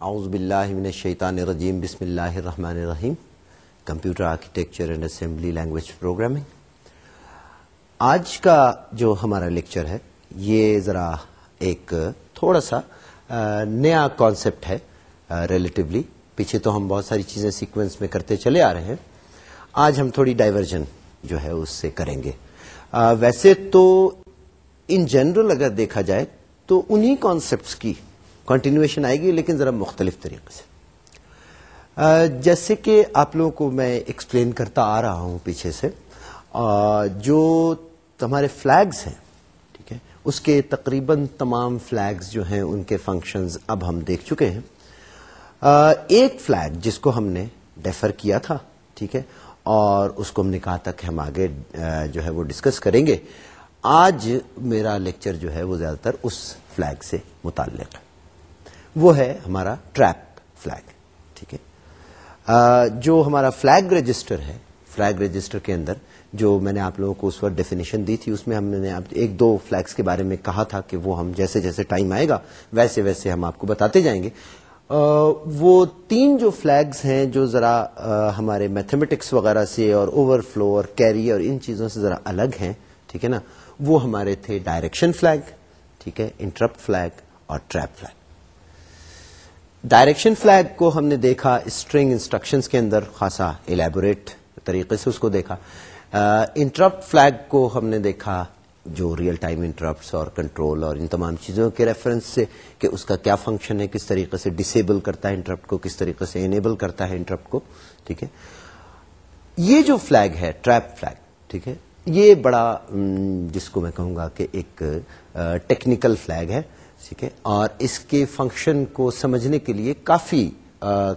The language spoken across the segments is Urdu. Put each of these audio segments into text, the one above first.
اعوذ باللہ من الشیطان الرجیم، بسم اللہ الرحمن الرحیم۔ Computer architecture and assembly language programming آج کا جو ہمارا لیکچر ہے، یہ ذرا ایک تھوڑا سا نیا کانسیپٹ ہے ریلیٹیولی پیچھے تو ہم بہت ساری چیزیں سیکوینس میں کرتے چلے آ رہے ہیں۔ آج ہم تھوڑی ڈائیورژن جو ہے، اس سے کریں گے۔ ویسے تو ان جنرل اگر دیکھا جائے، تو انہی کانسیپٹس کی کنٹینیوشن آئے گی، لیکن ذرا مختلف طریقے سے۔ جیسے کہ آپ لوگوں کو میں ایکسپلین کرتا آ رہا ہوں پیچھے سے جو ہمارے فلیگز ہیں، ٹھیک ہے، اس کے تقریباً تمام فلیگز جو ہیں، ان کے فنکشنز اب ہم دیکھ چکے ہیں۔ ایک فلیگ جس کو ہم نے ڈیفر کیا تھا، ٹھیک ہے، اور اس کو ہم نے کہا تھا کہ ہم آگے جو ہے وہ ڈسکس کریں گے۔ آج میرا لیکچر جو ہے، وہ زیادہ تر اس فلیگ سے متعلق ہے۔ وہ ہے ہمارا ٹریپ فلیگ، ٹھیک ہے؟ جو ہمارا فلیگ رجسٹر ہے، فلیگ رجسٹر کے اندر جو میں نے آپ لوگوں کو اس وقت ڈیفینیشن دی تھی، اس میں ہم نے ایک دو فلیگس کے بارے میں کہا تھا کہ وہ ہم جیسے جیسے ٹائم آئے گا، ویسے ویسے ہم آپ کو بتاتے جائیں گے۔ وہ تین جو فلیگز ہیں جو ذرا ہمارے میتھمیٹکس وغیرہ سے اور اوور فلو اور کیری اور ان چیزوں سے ذرا الگ ہیں، ٹھیک ہے نا؟ وہ ہمارے تھے ڈائریکشن فلیگ ٹھیک ہے؟ انٹرپٹ فلیگ اور ٹریپ فلیگ ڈائریکشن فلیگ کو ہم نے دیکھا اسٹرنگ انسٹرکشنز کے اندر خاصا الیبوریٹ طریقے سے اس کو دیکھا۔ انٹرپٹ فلیگ کو ہم نے دیکھا، جو ریئل ٹائم انٹرپٹس اور کنٹرول اور ان تمام چیزوں کے ریفرنس سے کہ اس کا کیا فنکشن ہے، کس طریقے سے ڈسیبل کرتا ہے انٹرپٹ کو، کس طریقے سے انیبل کرتا ہے انٹرپٹ کو، ٹھیک ہے؟ یہ جو فلیگ ہے ٹریپ فلیگ ٹھیک ہے؟ یہ بڑا جس کو میں کہوں گا کہ ایک ٹیکنیکل فلیگ ہے۔ ٹھیک ہے؟ اور اس کے فنکشن کو سمجھنے کے لیے کافی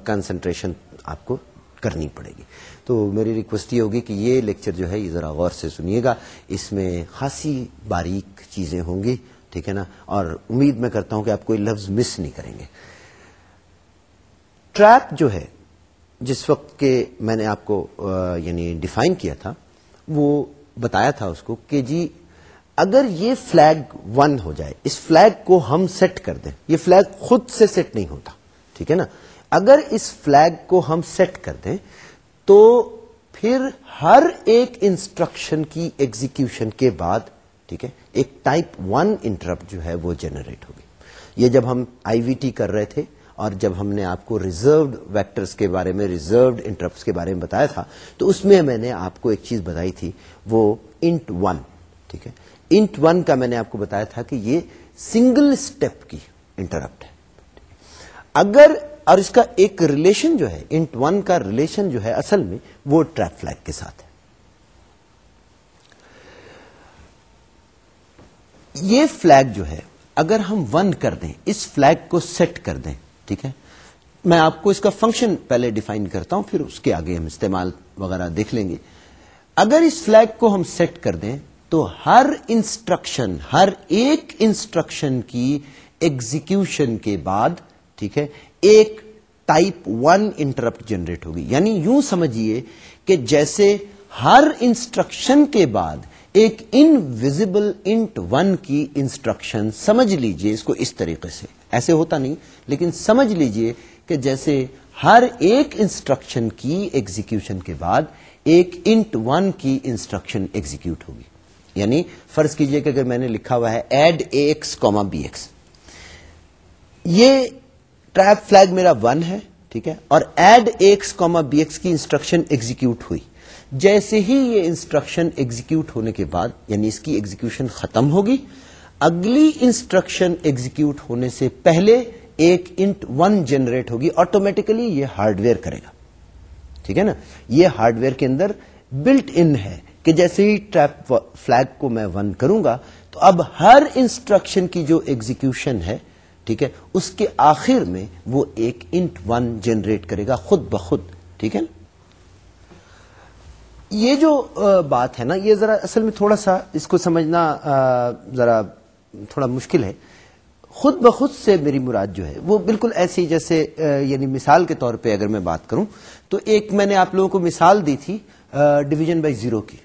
کنسنٹریشن آپ کو کرنی پڑے گی۔ تو میری ریکویسٹ یہ ہوگی کہ یہ لیکچر جو ہے، یہ ذرا غور سے سنیے گا۔ اس میں خاصی باریک چیزیں ہوں گی، ٹھیک ہے نا؟ اور امید میں کرتا ہوں کہ آپ کوئی لفظ مس نہیں کریں گے۔ ٹریپ جو ہے، جس وقت کے میں نے آپ کو یعنی ڈیفائن کیا تھا، وہ بتایا تھا اس کو کہ جی اگر یہ فلیگ ون ہو جائے، اس فلیگ کو ہم سیٹ کر دیں، یہ فلیگ خود سے سیٹ نہیں ہوتا، ٹھیک ہے نا؟ اگر اس فلیگ کو ہم سیٹ کر دیں، تو پھر ہر ایک انسٹرکشن کی ایگزیکشن کے بعد، ٹھیک ہے، ایک ٹائپ ون انٹرپٹ جو ہے وہ جنریٹ ہوگی۔ یہ جب ہم آئی وی ٹی کر رہے تھے، اور جب ہم نے آپ کو ریزروڈ ویکٹرز کے بارے میں ریزروڈ انٹرپٹ کے بارے میں بتایا تھا، تو اس میں میں نے آپ کو ایک چیز بتائی تھی، وہ انٹ ون ٹھیک ہے؟ انٹ ون کا میں نے آپ کو بتایا تھا کہ یہ سنگل اسٹیپ کی انٹرپٹ ہے۔ اگر اور اس کا ایک ریلیشن جو ہے، انٹ ون کا ریلیشن جو ہے اصل میں وہ ٹریپ فلیگ کے ساتھ ہے۔ یہ فلیگ جو ہے، اگر ہم ون کر دیں، اس فلیگ کو سیٹ کر دیں، ٹھیک ہے؟ میں آپ کو اس کا فنکشن پہلے ڈیفائن کرتا ہوں، پھر اس کے آگے ہم استعمال وغیرہ دیکھ لیں گے۔ اگر اس فلیگ کو ہم سیٹ کر دیں تو ہر انسٹرکشن، ہر ایک انسٹرکشن کی ایگزیکشن کے بعد، ٹھیک ہے، ایک ٹائپ ون انٹرپٹ جنریٹ ہوگی۔ یعنی یوں سمجھیے کہ جیسے ہر انسٹرکشن کے بعد ایک انویزیبل انٹ ون کی انسٹرکشن سمجھ لیجیے اس کو اس طریقے سے۔ ایسے ہوتا نہیں، لیکن سمجھ لیجیے کہ جیسے ہر ایک انسٹرکشن کی ایگزیکشن کے بعد ایک انٹ ون کی انسٹرکشن ایگزیکیوٹ ہوگی۔ یعنی فرض کیجیے کہ اگر میں نے لکھا ہوا ہے add A X comma B X یہ ٹریپ فلیگ میرا ون ہے، ٹھیک ہے؟ اور add X comma B X کی انسٹرکشن ایگزیکیوٹ ہوئی۔ جیسے ہی یہ انسٹرکشن ایگزیکیوٹ ہونے کے بعد یعنی اس کی ایگزیکشن ختم ہوگی، اگلی انسٹرکشن ایگزیکیوٹ ہونے سے پہلے ایک انٹ ون جنریٹ ہوگی آٹومیٹیکلی یہ ہارڈ ویئر کرے گا۔ ٹھیک ہے نا؟ یہ ہارڈ ویئر کے اندر بلٹ ان ہے۔ کہ جیسے ہی ٹریپ فلیگ کو میں ون کروں گا، تو اب ہر انسٹرکشن کی جو ایگزیکشن ہے، ٹھیک ہے، اس کے آخر میں وہ ایک انٹ ون جنریٹ کرے گا خود بخود، ٹھیک ہے؟ نا یہ جو بات ہے نا، یہ ذرا اصل میں تھوڑا سا اس کو سمجھنا ذرا تھوڑا مشکل ہے۔ خود بخود سے میری مراد جو ہے، وہ بالکل ایسی جیسے یعنی مثال کے طور پہ اگر میں بات کروں، تو ایک میں نے آپ لوگوں کو مثال دی تھی ڈویژن بائی زیرو کی۔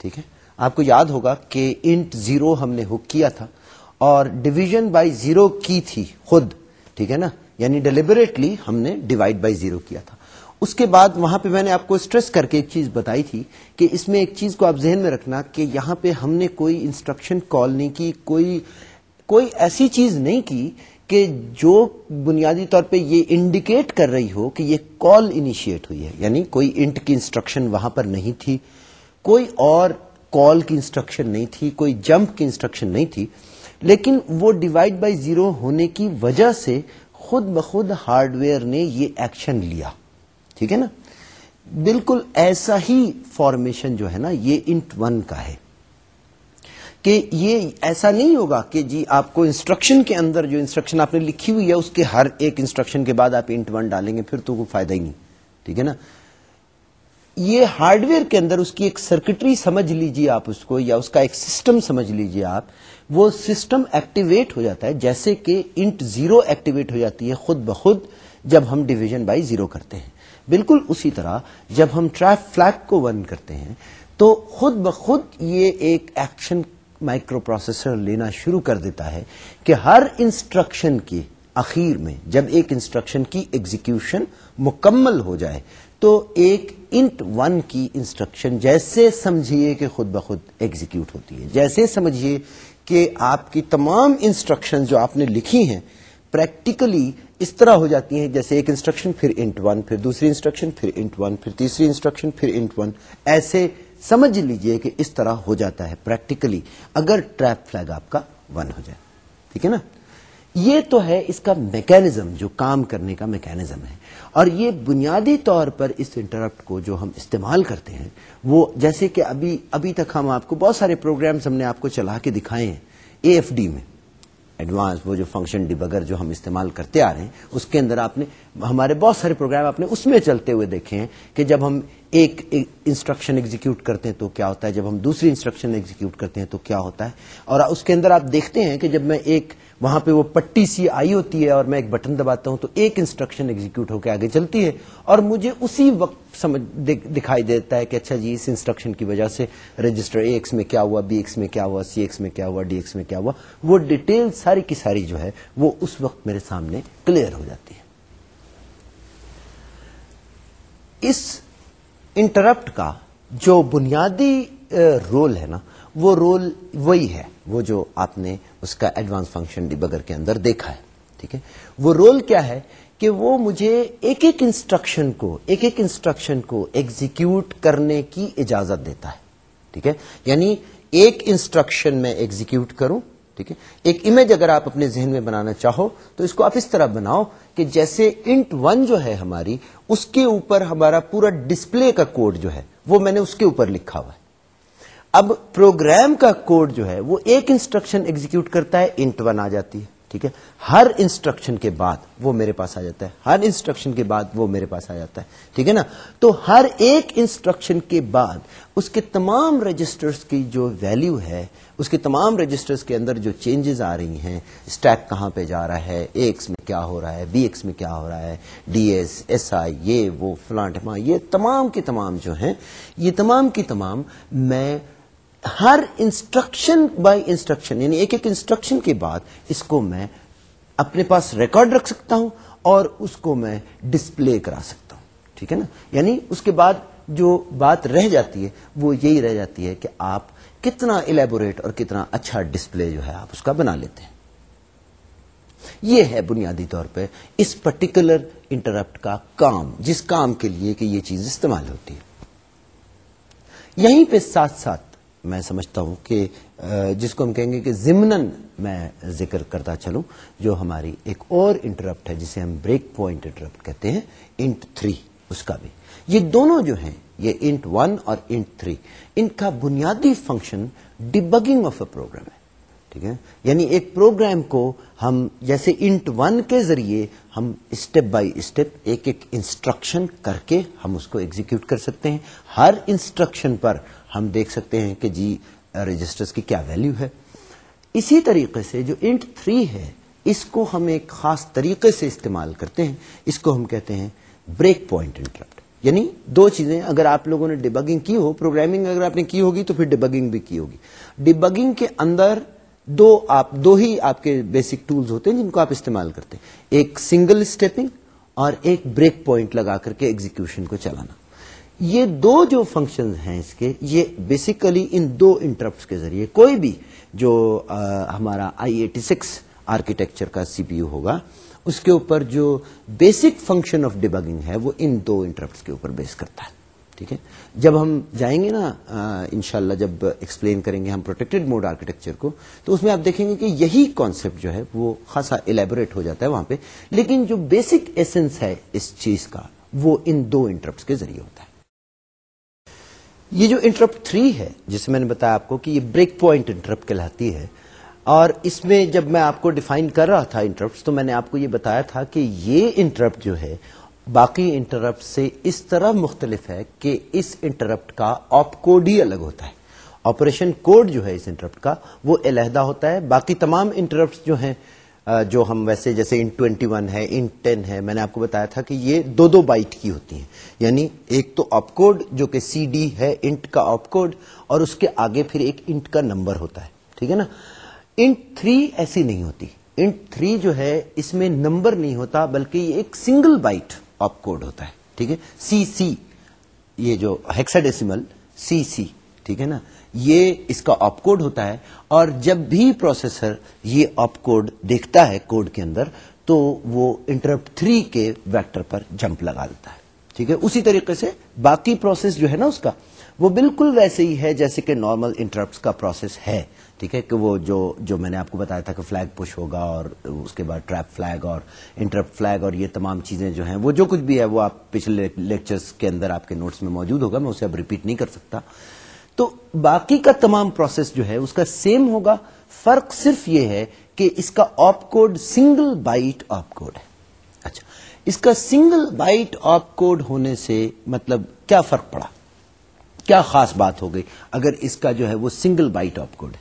ٹھیک ہے؟ آپ کو یاد ہوگا کہ انٹ زیرو ہم نے ہک کیا تھا اور ڈویژن بائی زیرو کی تھی خود، ٹھیک ہے نا؟ یعنی ڈیلیبریٹلی ہم نے ڈیوائڈ بائی زیرو کیا تھا۔ اس کے بعد وہاں پہ میں نے آپ کو اسٹریس کر کے ایک چیز بتائی تھی کہ اس میں ایک چیز کو آپ ذہن میں رکھنا کہ یہاں پہ ہم نے کوئی انسٹرکشن کال نہیں کی، کوئی کوئی ایسی چیز نہیں کی کہ جو بنیادی طور پہ یہ انڈیکیٹ کر رہی ہو کہ یہ کال انیشیٹ ہوئی ہے۔ یعنی کوئی انٹ کی انسٹرکشن وہاں پر نہیں تھی۔ کوئی اور کال کی انسٹرکشن نہیں تھی، کوئی جمپ کی انسٹرکشن نہیں تھی، لیکن وہ ڈیوائڈ بائی زیرو ہونے کی وجہ سے خود بخود ہارڈ ویئر نے یہ ایکشن لیا۔ ٹھیک ہے نا؟ بالکل ایسا ہی فارمیشن جو ہے نا، یہ انٹ ون کا ہے۔ کہ یہ ایسا نہیں ہوگا کہ جی آپ کو انسٹرکشن کے اندر جو انسٹرکشن آپ نے لکھی ہوئی ہے، اس کے ہر ایک انسٹرکشن کے بعد آپ انٹ ون ڈالیں گے، پھر تو کوئی فائدہ ہی نہیں۔ ٹھیک ہے نا؟ یہ ہارڈ ویئر کے اندر اس کی ایک سرکٹری سمجھ لیجیے آپ اس کو، یا اس کا ایک سسٹم سمجھ لیجیے آپ، وہ سسٹم ایکٹیویٹ ہو جاتا ہے، جیسے کہ انٹ زیرو ایکٹیویٹ ہو جاتی ہے خود بخود جب ہم ڈویژن بائی زیرو کرتے ہیں۔ بالکل اسی طرح جب ہم ٹریف فلیک کو ون کرتے ہیں، تو خود بخود یہ ایک ایکشن مائکرو پروسیسر لینا شروع کر دیتا ہے کہ ہر انسٹرکشن کی اخیر میں جب ایک انسٹرکشن کی ایگزیکیوشن مکمل ہو جائے، تو ایک انٹ ون کی انسٹرکشن جیسے سمجھیے کہ خود بخود ایگزیکیوٹ ہوتی ہے، جیسے سمجھیے کہ آپ کی تمام انسٹرکشن جو آپ نے لکھی ہیں، پریکٹیکلی اس طرح ہو جاتی ہیں، جیسے ایک انسٹرکشن پھر انٹ ون، پھر دوسری انسٹرکشن پھر انٹ ون، پھر تیسری انسٹرکشن پھر انٹ ون، ایسے سمجھ لیجیے کہ اس طرح ہو جاتا ہے پریکٹیکلی، اگر ٹریپ فلیگ آپ کا ون ہو جائے۔ ٹھیک ہے نا؟ یہ تو ہے اس کا میکینزم، جو کام کرنے کا میکینزم ہے۔ اور یہ بنیادی طور پر اس انٹرپٹ کو جو ہم استعمال کرتے ہیں، وہ جیسے کہ ابھی ابھی تک ہم آپ کو بہت سارے پروگرامز ہم نے آپ کو چلا کے دکھائے ہیں اے ایف ڈی میں۔ ایڈوانس وہ جو فنکشن ڈیبگر جو ہم استعمال کرتے آ رہے ہیں، اس کے اندر آپ نے، ہمارے بہت سارے پروگرام آپ نے اس میں چلتے ہوئے دیکھے ہیں کہ جب ہم ایک انسٹرکشن ایگزیکیوٹ کرتے ہیں تو کیا ہوتا ہے، جب ہم دوسری انسٹرکشن ایگزیکیوٹ کرتے ہیں تو کیا ہوتا ہے؟ اور اس کے اندر آپ دیکھتے ہیں کہ جب میں ایک، وہاں پہ وہ پٹی سی آئی ہوتی ہے اور میں ایک بٹن دباتا ہوں تو ایک انسٹرکشن ایگزیکیوٹ ہو کے آگے چلتی ہے اور مجھے اسی وقت سمجھ دکھائی دیتا ہے کہ اچھا جی اس انسٹرکشن کی وجہ سے رجسٹر اے ایکس میں کیا ہوا بی ایکس میں کیا ہوا سی ایکس میں کیا ہوا ڈی ایکس میں کیا ہوا، وہ ڈیٹیل ساری کی ساری جو ہے وہ اس وقت میرے سامنے کلیئر ہو جاتی ہے۔ اس انٹرپٹ کا جو بنیادی رول ہے نا، وہ رول وہی ہے۔ وہ جو آپ نے اس کا ایڈوانس فنکشن ڈیبگر کے اندر دیکھا ہے، ٹھیک ہے؟ وہ رول کیا ہے؟ کہ وہ مجھے ایک ایک انسٹرکشن کو، ایک ایک انسٹرکشن کو ایگزیکیوٹ کرنے کی اجازت دیتا ہے، ٹھیک ہے؟ یعنی ایک انسٹرکشن میں ایگزیکیوٹ کروں، ٹھیک ہے؟ ایک امیج اگر آپ اپنے ذہن میں بنانا چاہو، تو اس کو آپ اس طرح بناؤ کہ جیسے انٹ ون جو ہے ہماری، اس کے اوپر ہمارا پورا ڈسپلے کا کوڈ جو ہے، وہ میں نے اس کے اوپر لکھا ہوا ہے۔ اب پروگرام کا کوڈ جو ہے، وہ ایک انسٹرکشن ایگزیکیوٹ کرتا ہے انٹ ون آ جاتی ہے۔ ٹھیک ہے؟ ہر انسٹرکشن کے بعد وہ میرے پاس آ جاتا ہے۔ ہر انسٹرکشن کے بعد وہ میرے پاس آ جاتا ہے۔ ٹھیک ہے نا؟ تو ہر ایک انسٹرکشن کے بعد اس کے تمام رجسٹرز کی جو ویلیو ہے، اس کے تمام رجسٹرز کے اندر جو چینجز آ رہی ہیں اسٹیک کہاں پہ جا رہا ہے؟ اے ایکس میں کیا ہو رہا ہے؟ بی ایکس میں کیا ہو رہا ہے؟ ڈی ایس ایس آئی یہ وہ فلانٹ ہاں، یہ تمام کے تمام جو ہیں، یہ تمام کی تمام میں ہر انسٹرکشن بائی انسٹرکشن یعنی ایک ایک انسٹرکشن کے بعد اس کو میں اپنے پاس ریکارڈ رکھ سکتا ہوں اور اس کو میں ڈسپلے کرا سکتا ہوں، ٹھیک ہے نا؟ یعنی اس کے بعد جو بات رہ جاتی ہے، وہ یہی رہ جاتی ہے کہ آپ کتنا الیبوریٹ اور کتنا اچھا ڈسپلے جو ہے آپ اس کا بنا لیتے ہیں۔ یہ ہے بنیادی طور پہ اس پرٹیکولر انٹرپٹ کا کام، جس کام کے لیے کہ یہ چیز استعمال ہوتی ہے۔ یہیں پہ ساتھ ساتھ میں سمجھتا ہوں کہ جس کو ہم کہیں گے کہ ضمن میں ذکر کرتا چلوں، جو ہماری ایک اور انٹرپٹ ہے، جسے ہم بریک پوائنٹ انٹرپٹ کہتے ہیں انٹ تھری اس کا بھی۔ یہ دونوں جو ہیں، یہ انٹ ون اور انٹ تھری ان کا بنیادی function debugging of a program ہے۔ ٹھیک ہے؟ یعنی ایک پروگرام کو ہم جیسے انٹ ون کے ذریعے ہم اسٹیپ بائی اسٹیپ ایک ایک انسٹرکشن کر کے ہم اس کو ایگزیکیوٹ کر سکتے ہیں۔ ہر انسٹرکشن پر ہم دیکھ سکتے ہیں کہ جی رجسٹرز کی کیا ویلیو ہے۔ اسی طریقے سے جو انٹ تھری ہے، اس کو ہم ایک خاص طریقے سے استعمال کرتے ہیں۔ اس کو ہم کہتے ہیں بریک پوائنٹ انٹرپٹ یعنی دو چیزیں، اگر آپ لوگوں نے ڈبگنگ کی ہو پروگرامنگ اگر آپ نے کی ہوگی تو پھر ڈبگنگ بھی کی ہوگی۔ ڈبگنگ کے اندر دو آپ، دو ہی آپ کے بیسک ٹولز ہوتے ہیں جن کو آپ استعمال کرتے ہیں۔ ایک سنگل اسٹیپنگ اور ایک بریک پوائنٹ لگا کر کے ایگزیکشن کو چلانا۔ یہ دو جو فنکشن ہیں اس کے، یہ بیسیکلی ان دو انٹرپٹ کے ذریعے کوئی بھی جو ہمارا آئی ایٹی سکس آرکیٹیکچر کا سی پی یو ہوگا، اس کے اوپر جو بیسک فنکشن آف ڈیبگنگ ہے، وہ ان دو انٹرپٹ کے اوپر بیس کرتا ہے، ٹھیک ہے؟ جب ہم جائیں گے نا انشاءاللہ جب ایکسپلین کریں گے ہم پروٹیکٹڈ موڈ آرکیٹیکچر کو، تو اس میں آپ دیکھیں گے کہ یہی کانسیپٹ جو ہے، وہ خاصا الیبوریٹ ہو جاتا ہے وہاں پہ، لیکن جو بیسک ایسنس ہے اس چیز کا، وہ ان دو انٹرپٹ کے ذریعے ہوتا ہے۔ یہ جو انٹرپٹ تھری ہے، جسے میں نے بتایا آپ کو کہ یہ بریک پوائنٹ انٹرپٹ کہلاتی ہے، اور اس میں جب میں آپ کو ڈیفائن کر رہا تھا انٹرپٹ تو میں نے آپ کو یہ بتایا تھا کہ یہ انٹرپٹ جو ہے، باقی انٹرپٹ سے اس طرح مختلف ہے کہ اس انٹرپٹ کا آپ کوڈ ہی الگ ہوتا ہے۔ آپریشن کوڈ جو ہے اس انٹرپٹ کا، وہ علیحدہ ہوتا ہے، باقی تمام انٹرپٹ جو ہیں جو ہم ویسے جیسے ان ٹوینٹی ون ہے، ان ٹین ہے، میں نے آپ کو بتایا تھا کہ یہ دو دو بائٹ کی ہوتی ہیں۔ یعنی ایک تو آپ کوڈ جو کہ سی ڈی ہے انٹ کا آپ کوڈ اور اس کے آگے پھر ایک انٹ کا نمبر ہوتا ہے۔ ٹھیک ہے نا؟ انٹ تھری ایسی نہیں ہوتی۔ انٹ تھری جو ہے، اس میں نمبر نہیں ہوتا، بلکہ یہ ایک سنگل بائٹ آپ کوڈ ہوتا ہے۔ ٹھیک ہے؟ سی سی یہ جو ہیکساڈیسیمل سی سی ٹھیک ہے نا؟ یہ اس کا آپ کوڈ ہوتا ہے اور جب بھی پروسیسر یہ آپ کوڈ دیکھتا ہے کوڈ کے اندر تو وہ انٹرپٹ تھری کے ویکٹر پر جمپ لگا دیتا ہے۔ ٹھیک ہے؟ اسی طریقے سے باقی پروسیس جو ہے نا اس کا، وہ بالکل ویسے ہی ہے جیسے کہ نارمل انٹرپٹ کا پروسیس ہے۔ ٹھیک ہے؟ کہ وہ جو جو میں نے آپ کو بتایا تھا کہ فلیگ پش ہوگا اور اس کے بعد ٹریپ فلیگ اور انٹرپٹ فلیگ اور یہ تمام چیزیں جو ہیں، وہ جو کچھ بھی ہے، وہ آپ پچھلے لیکچرز کے اندر آپ کے نوٹس میں موجود ہوگا، میں اسے اب ریپیٹ نہیں کر سکتا۔ تو باقی کا تمام پروسیس جو ہے، اس کا سیم ہوگا۔ فرق صرف یہ ہے کہ اس کا آپ code single byte opcode ہے۔ اچھا اس کا سنگل بائٹ آپ کوڈ ہونے سے مطلب کیا فرق پڑا؟ کیا خاص بات ہو گئی؟ اگر اس کا جو ہے وہ سنگل بائٹ آپ کوڈ ہے۔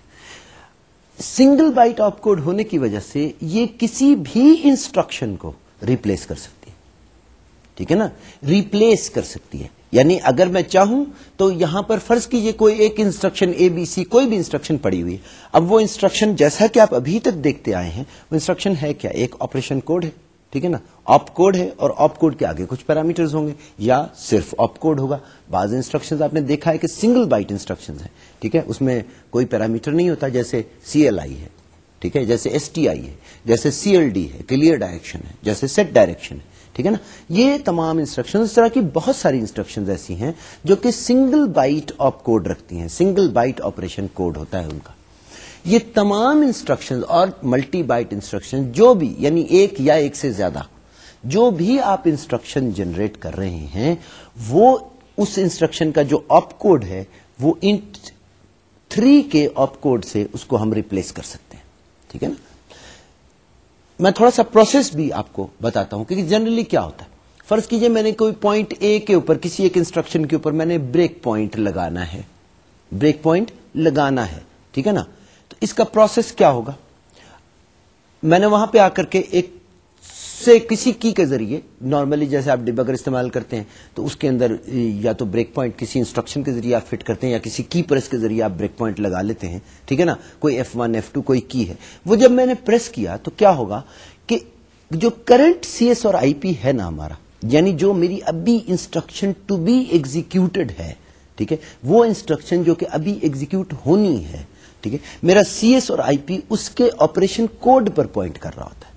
سنگل بائٹ آپ کوڈ ہونے کی وجہ سے یہ کسی بھی انسٹرکشن کو ریپلیس کر سکتی ہے۔ ٹھیک ہے نا؟ ریپلیس کر سکتی ہے۔ یعنی اگر میں چاہوں تو یہاں پر فرض کیجیے کوئی ایک انسٹرکشن اے بی سی کوئی بھی انسٹرکشن پڑی ہوئی اب وہ انسٹرکشن جیسا کہ آپ ابھی تک دیکھتے آئے ہیں، وہ انسٹرکشن ہے کیا؟ ایک آپریشن کوڈ ہے، ٹھیک ہے نا؟ آپ کوڈ ہے اور آپ کوڈ کے آگے کچھ پیرامیٹرز ہوں گے۔ یا صرف آپ کوڈ ہوگا۔ بعض انسٹرکشن آپ نے دیکھا ہے کہ سنگل بائٹ انسٹرکشن ہے ٹھیک ہے؟ اس میں کوئی پیرامیٹر نہیں ہوتا، جیسے سی ایل آئی ہے، ٹھیک ہے؟ جیسے ایس ٹی آئی ہے، جیسے سی ایل ڈی ہے کلیئر ڈائریکشن ہے، جیسے سیٹ ڈائریکشن ہے۔ ٹھیک ہے نا؟ یہ تمام انسٹرکشن اس طرح کی بہت ساری انسٹرکشن ایسی ہیں جو کہ سنگل بائٹ آف کوڈ رکھتی ہیں سنگل بائٹ آپریشن کوڈ ہوتا ہے ان کا۔ یہ تمام انسٹرکشن اور ملٹی بائٹ انسٹرکشن جو بھی یعنی ایک یا ایک سے زیادہ، جو بھی آپ انسٹرکشن جنریٹ کر رہے ہیں، وہ اس انسٹرکشن کا جو آپ کوڈ ہے، وہ تھری کے آپ کوڈ سے اس کو ہم ریپلیس کر سکتے ہیں۔ ٹھیک ہے نا؟ میں تھوڑا سا پروسیس بھی آپ کو بتاتا ہوں کہ جنرلی کیا ہوتا ہے؟ فرض کیجیے میں نے کوئی پوائنٹ اے کے اوپر کسی ایک انسٹرکشن کے اوپر میں نے بریک پوائنٹ لگانا ہے۔ بریک پوائنٹ لگانا ہے، ٹھیک ہے نا؟ تو اس کا پروسیس کیا ہوگا؟ میں نے وہاں پہ آ کر کے ایک سے کسی کی کے ذریعے نارملی جیسے آپ ڈبگر استعمال کرتے ہیں تو اس کے اندر یا تو بریک پوائنٹ کسی انسٹرکشن کے ذریعے آپ فٹ کرتے ہیں یا کسی کی پریس کے ذریعے آپ بریک پوائنٹ لگا لیتے ہیں، ٹھیک ہے نا؟ کوئی ایف ون ایف ٹو کوئی کی ہے۔ وہ جب میں نے پریس کیا تو کیا ہوگا کہ جو کرنٹ سی ایس اور آئی پی ہے نا ہمارا یعنی جو میری ابھی انسٹرکشن ٹو بی ایگزیکٹڈ ہے، ٹھیک ہے؟ وہ انسٹرکشن جو کہ ابھی ایگزیکیوٹ ہونی ہے، ٹھیک ہے؟ میرا سی ایس اور آئی پی اس کے آپریشن کوڈ پر پوائنٹ کر رہا ہوتا ہے۔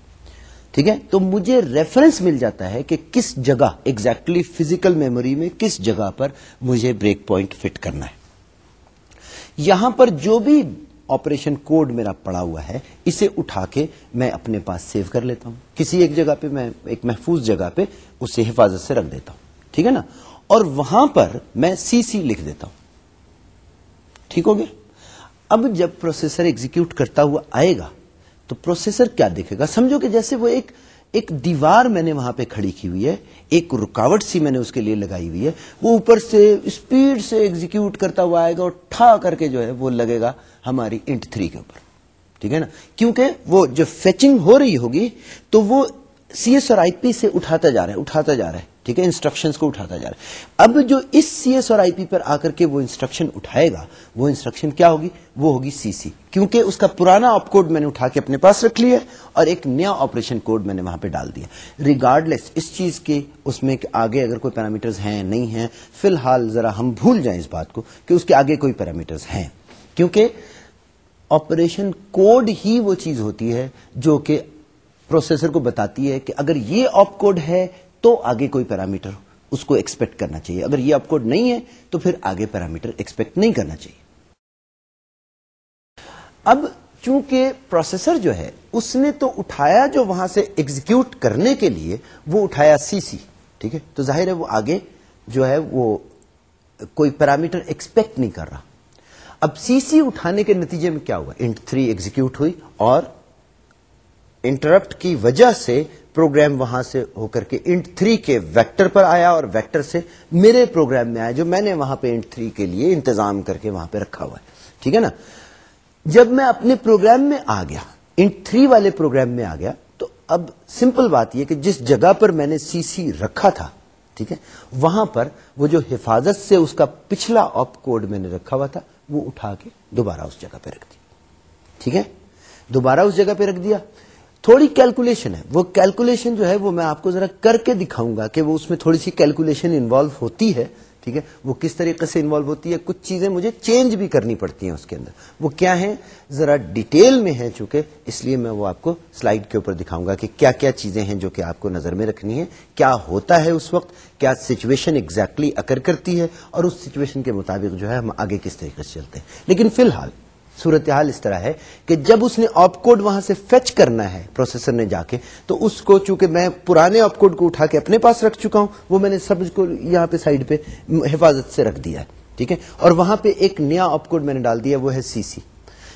ٹھیک ہے؟ تو مجھے ریفرنس مل جاتا ہے کہ کس جگہ ایگزیکٹلی فزیکل میموری میں کس جگہ پر مجھے بریک پوائنٹ فٹ کرنا ہے۔ یہاں پر جو بھی آپریشن کوڈ میرا پڑا ہوا ہے، اسے اٹھا کے میں اپنے پاس سیو کر لیتا ہوں۔ کسی ایک جگہ پہ میں، ایک محفوظ جگہ پہ اسے حفاظت سے رکھ دیتا ہوں۔ ٹھیک ہے نا؟ اور وہاں پر میں سی سی لکھ دیتا ہوں۔ ٹھیک ہو گیا؟ اب جب پروسیسر ایگزیکیوٹ کرتا ہوا آئے گا تو پروسیسر کیا دیکھے گا؟ سمجھو کہ جیسے وہ ایک ایک دیوار میں نے وہاں پہ کھڑی کی ہوئی ہے، ایک رکاوٹ سی میں نے اس کے لیے لگائی ہوئی ہے، وہ اوپر سے اسپیڈ سے ایگزیکیوٹ کرتا ہوا آئے گا اور ٹھا کر کے جو ہے وہ لگے گا ہماری انٹ تھری کے اوپر۔ ٹھیک ہے نا؟ کیونکہ وہ جو فیچنگ ہو رہی ہوگی تو وہ سی ایس اور آئی پی سے اٹھاتا جا رہا ہے، اٹھاتا جا رہا ہے۔ ٹھیک ہے انسٹرکشن کو اٹھاتا جا رہا ہے۔ اب جو اس سی ایس اور آئی پی پر آ کر کے وہ انسٹرکشن اٹھائے گا، وہ انسٹرکشن کیا ہوگی؟ وہ ہوگی سی سی کیونکہ اس کا پرانا آپ کوڈ میں نے اٹھا کے اپنے پاس رکھ لیا اور ایک نیا آپریشن کوڈ میں نے وہاں پہ ڈال دیا ریگارڈ لیس اس چیز کے، اس میں آگے اگر کوئی پیرامیٹرز ہیں، نہیں ہیں، فی الحال ذرا ہم بھول جائیں اس بات کو کہ اس کے آگے کوئی پیرامیٹرز ہیں۔ کیونکہ آپریشن کوڈ ہی وہ چیز ہوتی ہے جو کہ پروسیسر کو بتاتی ہے کہ اگر یہ آپ کوڈ ہے تو آگے کوئی پیرامیٹر اس کو ایکسپیکٹ کرنا چاہیے۔ اگر یہ آپ کوڈ نہیں ہے تو پھر آگے پیرامیٹر ایکسپیکٹ نہیں کرنا چاہیے۔ اب چونکہ پروسیسر جو ہے، اس نے تو اٹھایا جو وہاں سے ایگزیکیوٹ کرنے کے لیے، وہ اٹھایا سی سی ٹھیک ہے؟ تو ظاہر ہے وہ آگے جو ہے وہ کوئی پیرامیٹر ایکسپیکٹ نہیں کر رہا۔ اب سی سی اٹھانے کے نتیجے میں کیا ہوا؟ انٹ تھری ایگزیکیوٹ ہوئی اور انٹرپٹ کی وجہ سے پروگرام وہاں سے ہو کر کے انٹ تھری کے ویکٹر پر آیا اور ویکٹر سے میرے پروگرام میں آیا، جو میں نے وہاں پہ انٹ تھری کے لیے انتظام کر کے وہاں پہ رکھا ہوا ہے۔ ٹھیک ہے نا؟ جب میں اپنے پروگرام میں آ گیا، انٹ تھری والے پروگرام میں آ گیا، تو اب سمپل بات یہ کہ جس جگہ پر میں نے سی سی رکھا تھا، ٹھیک ہے، وہاں پر وہ جو حفاظت سے اس کا پچھلا آپ کوڈ میں نے رکھا ہوا تھا، وہ اٹھا کے دوبارہ اس جگہ پہ رکھ دیا۔ ٹھیک ہے؟ دوبارہ اس جگہ پہ رکھ دیا۔ تھوڑی کیلکولیشن ہے۔ وہ کیلکولیشن جو ہے وہ میں آپ کو ذرا کر کے دکھاؤں گا کہ وہ اس میں تھوڑی سی کیلکولیشن انوالو ہوتی ہے، ٹھیک ہے؟ وہ کس طریقے سے انوالو ہوتی ہے؟ کچھ چیزیں مجھے چینج بھی کرنی پڑتی ہیں اس کے اندر۔ وہ کیا ہے ذرا ڈیٹیل میں ہے چونکہ اس لیے میں وہ آپ کو سلائڈ کے اوپر دکھاؤں گا کہ کیا کیا چیزیں ہیں جو کہ آپ کو نظر میں رکھنی ہے کیا ہوتا ہے اس وقت، کیا سچویشن ایگزیکٹلی اکر کرتی ہے اور اس سچویشن کے مطابق جو ہے ہم آگے کس طریقے سے چلتے ہیں۔ لیکن فی الحال صورتحال اس طرح ہے کہ جب اس نے آپ کوڈ وہاں سے فیچ کرنا ہے پروسیسر نے جا کے، تو اس کو چونکہ میں پرانے آپ کوڈ کو اٹھا کے اپنے پاس رکھ چکا ہوں، وہ میں نے سب کو یہاں پہ سائڈ پہ حفاظت سے رکھ دیا ہے، ٹھیک ہے؟ اور وہاں پہ ایک نیا آپ کوڈ میں نے ڈال دیا، وہ ہے سی سی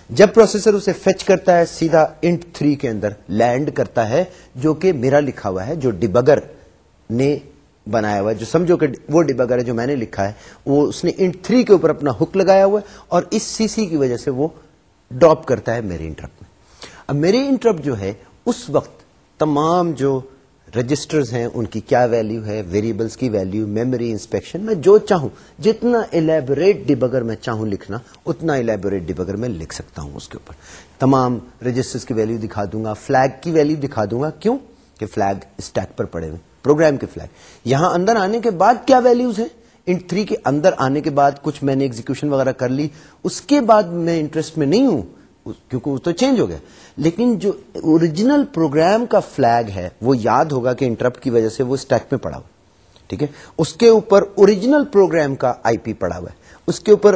جب پروسیسر اسے فیچ کرتا ہے، سیدھا انٹ تھری کے اندر لینڈ کرتا ہے، جو کہ میرا لکھا ہوا ہے، جو ڈبگر نے بنایا ہوا ہے، جو سمجھو کہ وہ ڈبگر ہے جو میں نے لکھا ہے، وہ اس نے انٹ تھری کے اوپر اپنا ہک لگایا ہوا ہے اور اس سی سی کی وجہ سے وہ ڈراپ کرتا ہے میرے انٹرپٹ میں۔ اب میرے انٹرپٹ جو ہے، اس وقت تمام جو رجسٹرز ہیں، ان کی کیا ویلیو ہے ویریبلس کی ویلیو میموری انسپیکشن میں جو چاہوں، جتنا الیبوریٹ ڈبگر میں چاہوں لکھنا، اتنا الیبوریٹ ڈبگر میں لکھ سکتا ہوں اس کے اوپر۔ تمام رجسٹرز کی ویلیو دکھا دوں گا فلیگ کی ویلیو دکھا دوں گا۔ کیوں؟ کہ فلیگ اسٹیک پر پڑے ہوئے۔ پروگرام کے فلیگ یہاں اندر آنے کے بعد کیا ویلیوز ہیں؟ انٹ تھری کے اندر آنے کے بعد کچھ میں نے ایگزیکشن وغیرہ کر لی۔ اس کے بعد میں انٹرسٹ میں نہیں ہوں کیونکہ وہ تو چینج ہو گیا۔ لیکن جو اوریجنل پروگرام کا فلیگ ہے، وہ یاد ہوگا کہ انٹرپٹ کی وجہ سے وہ اسٹیک میں پڑا ہوا۔ ٹھیک ہے؟ اس کے اوپر اوریجنل پروگرام کا آئی پی پڑا ہوا ہے۔ اس کے اوپر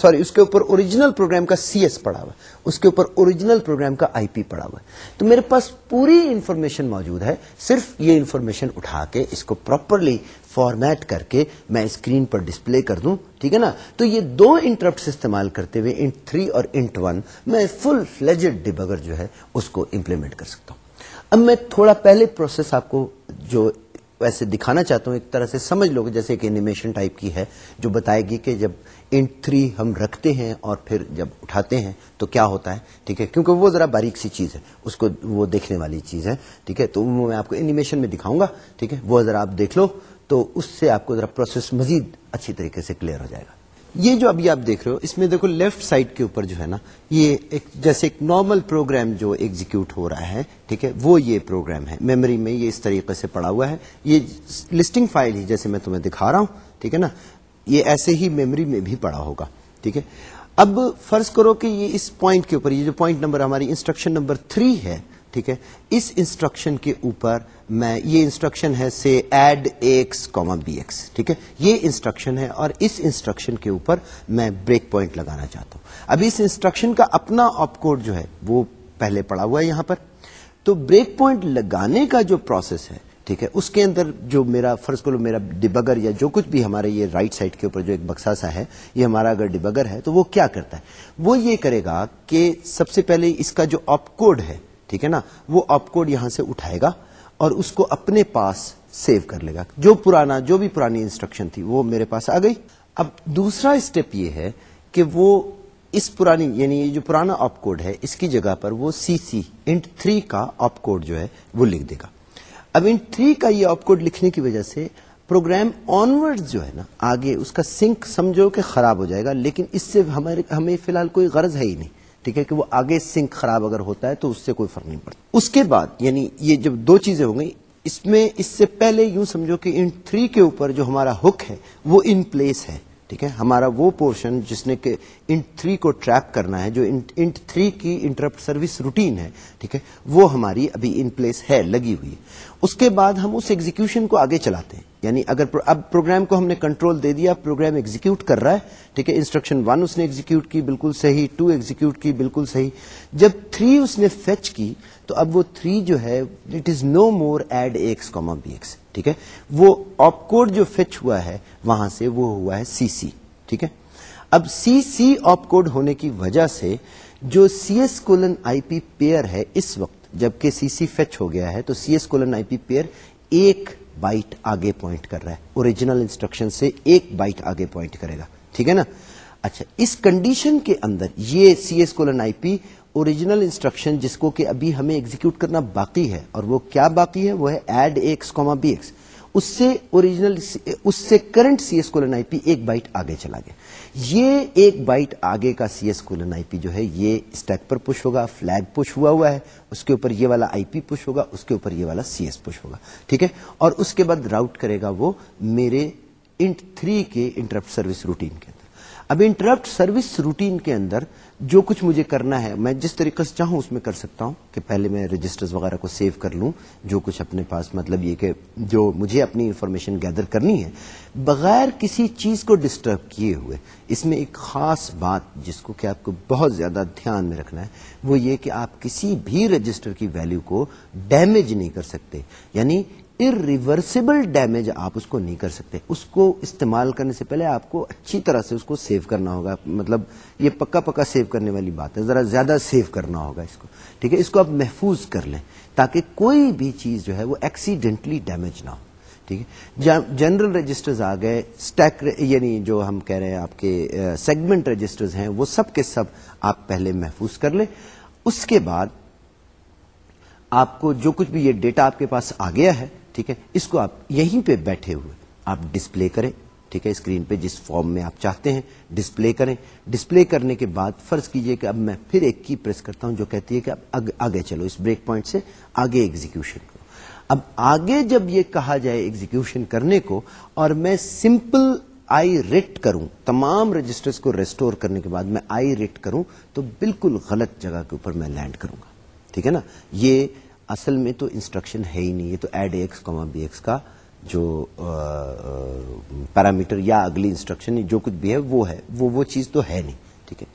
سوری، اس کے اوپر اوریجنل پروگرام کا سی ایس پڑا ہوا ہے، اس کے اوپر اوریجنل پروگرام کا آئی پی پڑا ہوا ہے۔ تو میرے پاس پوری انفارمیشن موجود ہے، صرف یہ انفارمیشن اٹھا کے اس کو پراپرلی فارمیٹ کر کے میں اسکرین پر ڈسپلے کر دوں، ٹھیک ہے نا؟ تو یہ دو انٹرپٹ استعمال کرتے ہوئے انٹ تھری اور انٹ ون میں فل فلیجڈ ڈبگر جو ہے، اس کو امپلیمنٹ کر سکتا ہوں۔ اب میں تھوڑا پہلے پروسیس آپ کو جو ویسے دکھانا چاہتا ہوں، ایک طرح سے سمجھ لو جیسے ایک اینیمیشن ٹائپ کی ہے، جو بتائے گی کہ جب انٹ تھری ہم رکھتے ہیں اور پھر جب اٹھاتے ہیں، تو کیا ہوتا ہے؟ ٹھیک ہے؟ کیونکہ وہ ذرا باریک سی چیز ہے، اس کو وہ دیکھنے والی چیز ہے، ٹھیک ہے؟ تو وہ میں آپ کو اینیمیشن میں دکھاؤں گا، ٹھیک ہے؟ وہ ذرا آپ دیکھ لو، تو اس سے آپ کو ذرا پروسیس مزید اچھی طریقے سے کلیئر ہو جائے گا۔ یہ جو ابھی آپ دیکھ رہے ہو، اس میں دیکھو لیفٹ سائڈ کے اوپر جو ہے نا، یہ ایک جیسے ایک نارمل پروگرام جو ایگزیکیوٹ ہو رہا ہے، ٹھیک ہے، وہ یہ پروگرام ہے۔ میموری میں یہ اس طریقے سے پڑا ہوا ہے۔ یہ لسٹنگ فائل ہی جیسے میں تمہیں دکھا رہا ہوں، ٹھیک ہے نا؟ یہ ایسے ہی میموری میں بھی پڑا ہوگا، ٹھیک ہے۔ اب فرض کرو کہ یہ اس پوائنٹ کے اوپر، یہ جو پوائنٹ نمبر ہماری انسٹرکشن نمبر تھری ہے ٹھیک ہے؟ اس انسٹرکشن کے اوپر میں یہ انسٹرکشن ہے سے add X comma B X ٹھیک ہے؟ یہ انسٹرکشن ہے اور اس انسٹرکشن کے اوپر میں بریک پوائنٹ لگانا چاہتا ہوں۔ اب اس انسٹرکشن کا اپنا آپ کوڈ جو ہے، وہ پہلے پڑا ہوا ہے یہاں پر۔ تو بریک پوائنٹ لگانے کا جو پروسیس ہے، ٹھیک ہے، اس کے اندر جو میرا فرض کرو میرا ڈبگر یا جو کچھ بھی ہمارے یہ رائٹ سائڈ کے اوپر جو ایک بکسا سا ہے، یہ ہمارا اگر ڈبگر ہے، تو وہ کیا کرتا ہے؟ وہ یہ کرے گا کہ سب سے پہلے اس کا جو آپ کوڈ ہے ٹھیک ہے نا؟ وہ آپ کوڈ یہاں سے اٹھائے گا اور اس کو اپنے پاس سیو کر لے گا۔ جو پرانا، جو بھی پرانی انسٹرکشن تھی، وہ میرے پاس آ گئی۔ اب دوسرا اسٹیپ یہ ہے کہ وہ اس پرانی یعنی یہ جو پرانا آپ کوڈ ہے، اس کی جگہ پر وہ سی سی انٹ تھری کا آپ کوڈ جو ہے، وہ لکھ دے گا۔ اب ان تھری کا یہ آپ کوڈ لکھنے کی وجہ سے پروگرام آنورڈ جو ہے نا، آگے اس کا سنک سمجھو کہ خراب ہو جائے گا، لیکن اس سے ہمارے، ہمیں فی الحال کوئی غرض ہے ہی نہیں۔ ٹھیک ہے کہ وہ آگے سنک خراب اگر ہوتا ہے تو اس سے کوئی فرق نہیں پڑتا۔ اس کے بعد یعنی یہ جب دو چیزیں ہو گئی اس میں، اس سے پہلے یوں سمجھو کہ ان تھری کے اوپر جو ہمارا ہک ہے، وہ ان پلیس ہے، ٹھیک ہے؟ ہمارا وہ پورشن جس نے کہ انٹ تھری کو ٹریپ کرنا ہے، جو انٹ تھری کی انٹرپٹ سروس روٹین ہے، ٹھیک ہے؟ وہ ہماری ابھی ان پلیس ہے، لگی ہوئی اس کے بعد ہم اس ایگزیکشن کو آگے چلاتے ہیں۔ یعنی اگر اب پروگرام کو ہم نے کنٹرول دے دیا پروگرام ایگزیکیوٹ کر رہا ہے، ٹھیک ہے انسٹرکشن ون اس نے ایگزیکیوٹ کی، بالکل صحیح ٹو ایگزیکیوٹ کی، بالکل صحیح۔ جب تھری اس نے فیچ کی، تو اب وہ تھری جو ہے it is no more add X comma B X ٹھیک ہے۔ وہ آپ کوڈ جو فیچ ہوا ہے، وہاں سے وہ ہوا ہے سی سی ٹھیک ہے۔ اب سی سی آپ کوڈ ہونے کی وجہ سے جو C S colon I P pair ہے، اس وقت جبکہ سی سی فیچ ہو گیا ہے تو C S colon I P pair ایک بائٹ آگے پوائنٹ کر رہا ہے۔ اوریجنل انسٹرکشن سے ایک بائٹ آگے پوائنٹ کرے گا۔ ٹھیک ہے نا؟ اچھا اس کنڈیشن کے اندر یہ C S colon I P original instruction جس کو کہ ابھی ہمیں ایگزیکیوٹ کرنا باقی ہے اور وہ کیا باقی ہے؟ وہ ہے add X comma B X اس سے اوریجنل اس سے current C S colon I P ایک بائٹ آگے چلا گیا۔ یہ ایک بائٹ آگے کا سی ایس کولن آئی پی جو ہے، یہ اسٹیک پر پش ہوگا فلیگ پش ہوا ہوا ہے، اس کے اوپر یہ والا آئی پی پش ہوگا، اس کے اوپر یہ والا سی ایس پش ہوگا، ٹھیک ہے؟ اور اس کے بعد راؤٹ کرے گا وہ میرے انٹ تھری کے انٹرپٹ سروس روٹین کے اندر۔ اب انٹرپٹ سروس روٹین کے اندر جو کچھ مجھے کرنا ہے، میں جس طریقے سے چاہوں اس میں کر سکتا ہوں کہ پہلے میں رجسٹرز وغیرہ کو سیو کر لوں، جو کچھ اپنے پاس مطلب یہ کہ جو مجھے اپنی انفارمیشن گیدر کرنی ہے، بغیر کسی چیز کو ڈسٹرب کیے ہوئے۔ اس میں ایک خاص بات جس کو کہ آپ کو بہت زیادہ دھیان میں رکھنا ہے، وہ یہ کہ آپ کسی بھی رجسٹر کی ویلیو کو ڈیمیج نہیں کر سکتے۔ یعنی ریورسبل ڈیمیج آپ اس کو نہیں کر سکتے۔ اس کو استعمال کرنے سے پہلے آپ کو اچھی طرح سے اس کو سیو کرنا ہوگا۔ مطلب یہ پکا پکا سیو کرنے والی بات ہے۔ ذرا زیادہ سیو کرنا ہوگا اس کو۔ ٹھیک ہے؟ اس کو آپ محفوظ کر لیں تاکہ کوئی بھی چیز جو ہے وہ ایکسیڈنٹلی ڈیمیج نہ ہو۔ ٹھیک ہے؟ جنرل رجسٹرز آ گئے۔ اسٹیک یعنی جو ہم کہہ رہے ہیں آپ کے سیگمنٹ رجسٹرز ہیں، وہ سب کے سب آپ پہلے محفوظ کر لیں۔ اس کے بعد آپ کو جو کچھ بھی یہ ڈیٹا آپ کے پاس آ گیا ہے ٹھیک ہے؟ اس کو آپ یہیں پہ بیٹھے ہوئے آپ ڈسپلے کریں، ٹھیک ہے؟ اسکرین پہ جس فارم میں آپ چاہتے ہیں ڈسپلے کریں۔ ڈسپلے کرنے کے بعد فرض کیجیے کہ اب میں پھر ایک کی پریس کرتا ہوں جو کہتی ہے کہ اب آگے چلو، اس بریک پوائنٹ سے آگے ایگزیکیوشن کرو۔ اب آگے جب یہ کہا جائے ایگزیکیوشن کرنے کو اور میں سمپل آئی ریٹ کروں، تمام رجسٹرز کو ریسٹور کرنے کے بعد میں آئی ریٹ کروں، تو بالکل غلط جگہ کے اوپر میں لینڈ کروں گا۔ ٹھیک ہے نا؟ یہ اصل میں تو انسٹرکشن ہے ہی نہیں، یہ تو add X comma B X کا جو پیرامیٹر یا اگلی انسٹرکشن جو کچھ بھی ہے، وہ ہے، وہ وہ چیز تو ہے نہیں، ٹھیک ہے؟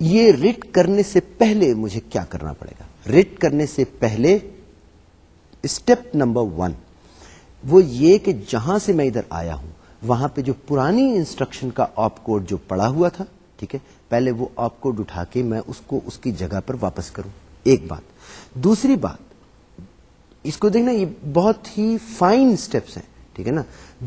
یہ ریٹ کرنے سے پہلے مجھے کیا کرنا پڑے گا؟ ریٹ کرنے سے پہلے اسٹیپ نمبر ون وہ یہ کہ جہاں سے میں ادھر آیا ہوں، وہاں پہ جو پرانی انسٹرکشن کا آپ کوڈ جو پڑا ہوا تھا، ٹھیک ہے؟ پہلے وہ آپ کوڈ اٹھا کے میں اس کو، اس کی جگہ پر واپس کروں، ایک بات۔ دوسری بات، اس کو دیکھنا، یہ بہت ہی فائن اسٹیپس ہیں، ٹھیک ہے نا؟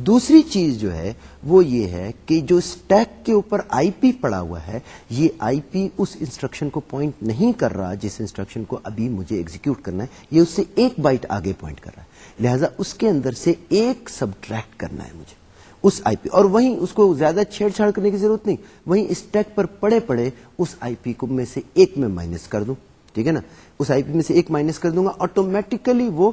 دوسری چیز جو ہے، وہ یہ ہے کہ جو اسٹیک کے اوپر آئی پی پڑا ہوا ہے، یہ آئی پی اس انسٹرکشن کو پوائنٹ نہیں کر رہا جس انسٹرکشن کو ابھی مجھے ایگزیکیوٹ کرنا ہے، یہ اس سے ایک بائٹ آگے پوائنٹ کر رہا ہے۔ لہذا اس کے اندر سے ایک سب ٹریکٹ کرنا ہے مجھے، اس آئی پی اور وہیں اس کو زیادہ چھیڑ چھاڑ کرنے کی ضرورت نہیں، وہیں اسٹیک پر پڑے پڑے اس آئی پی کو میں سے ایک میں مائنس کر دوں، ٹھیک ہے نا؟ اس آئی پی میں سے ایک مائنس کر دوں گا آٹومیٹیکلی وہ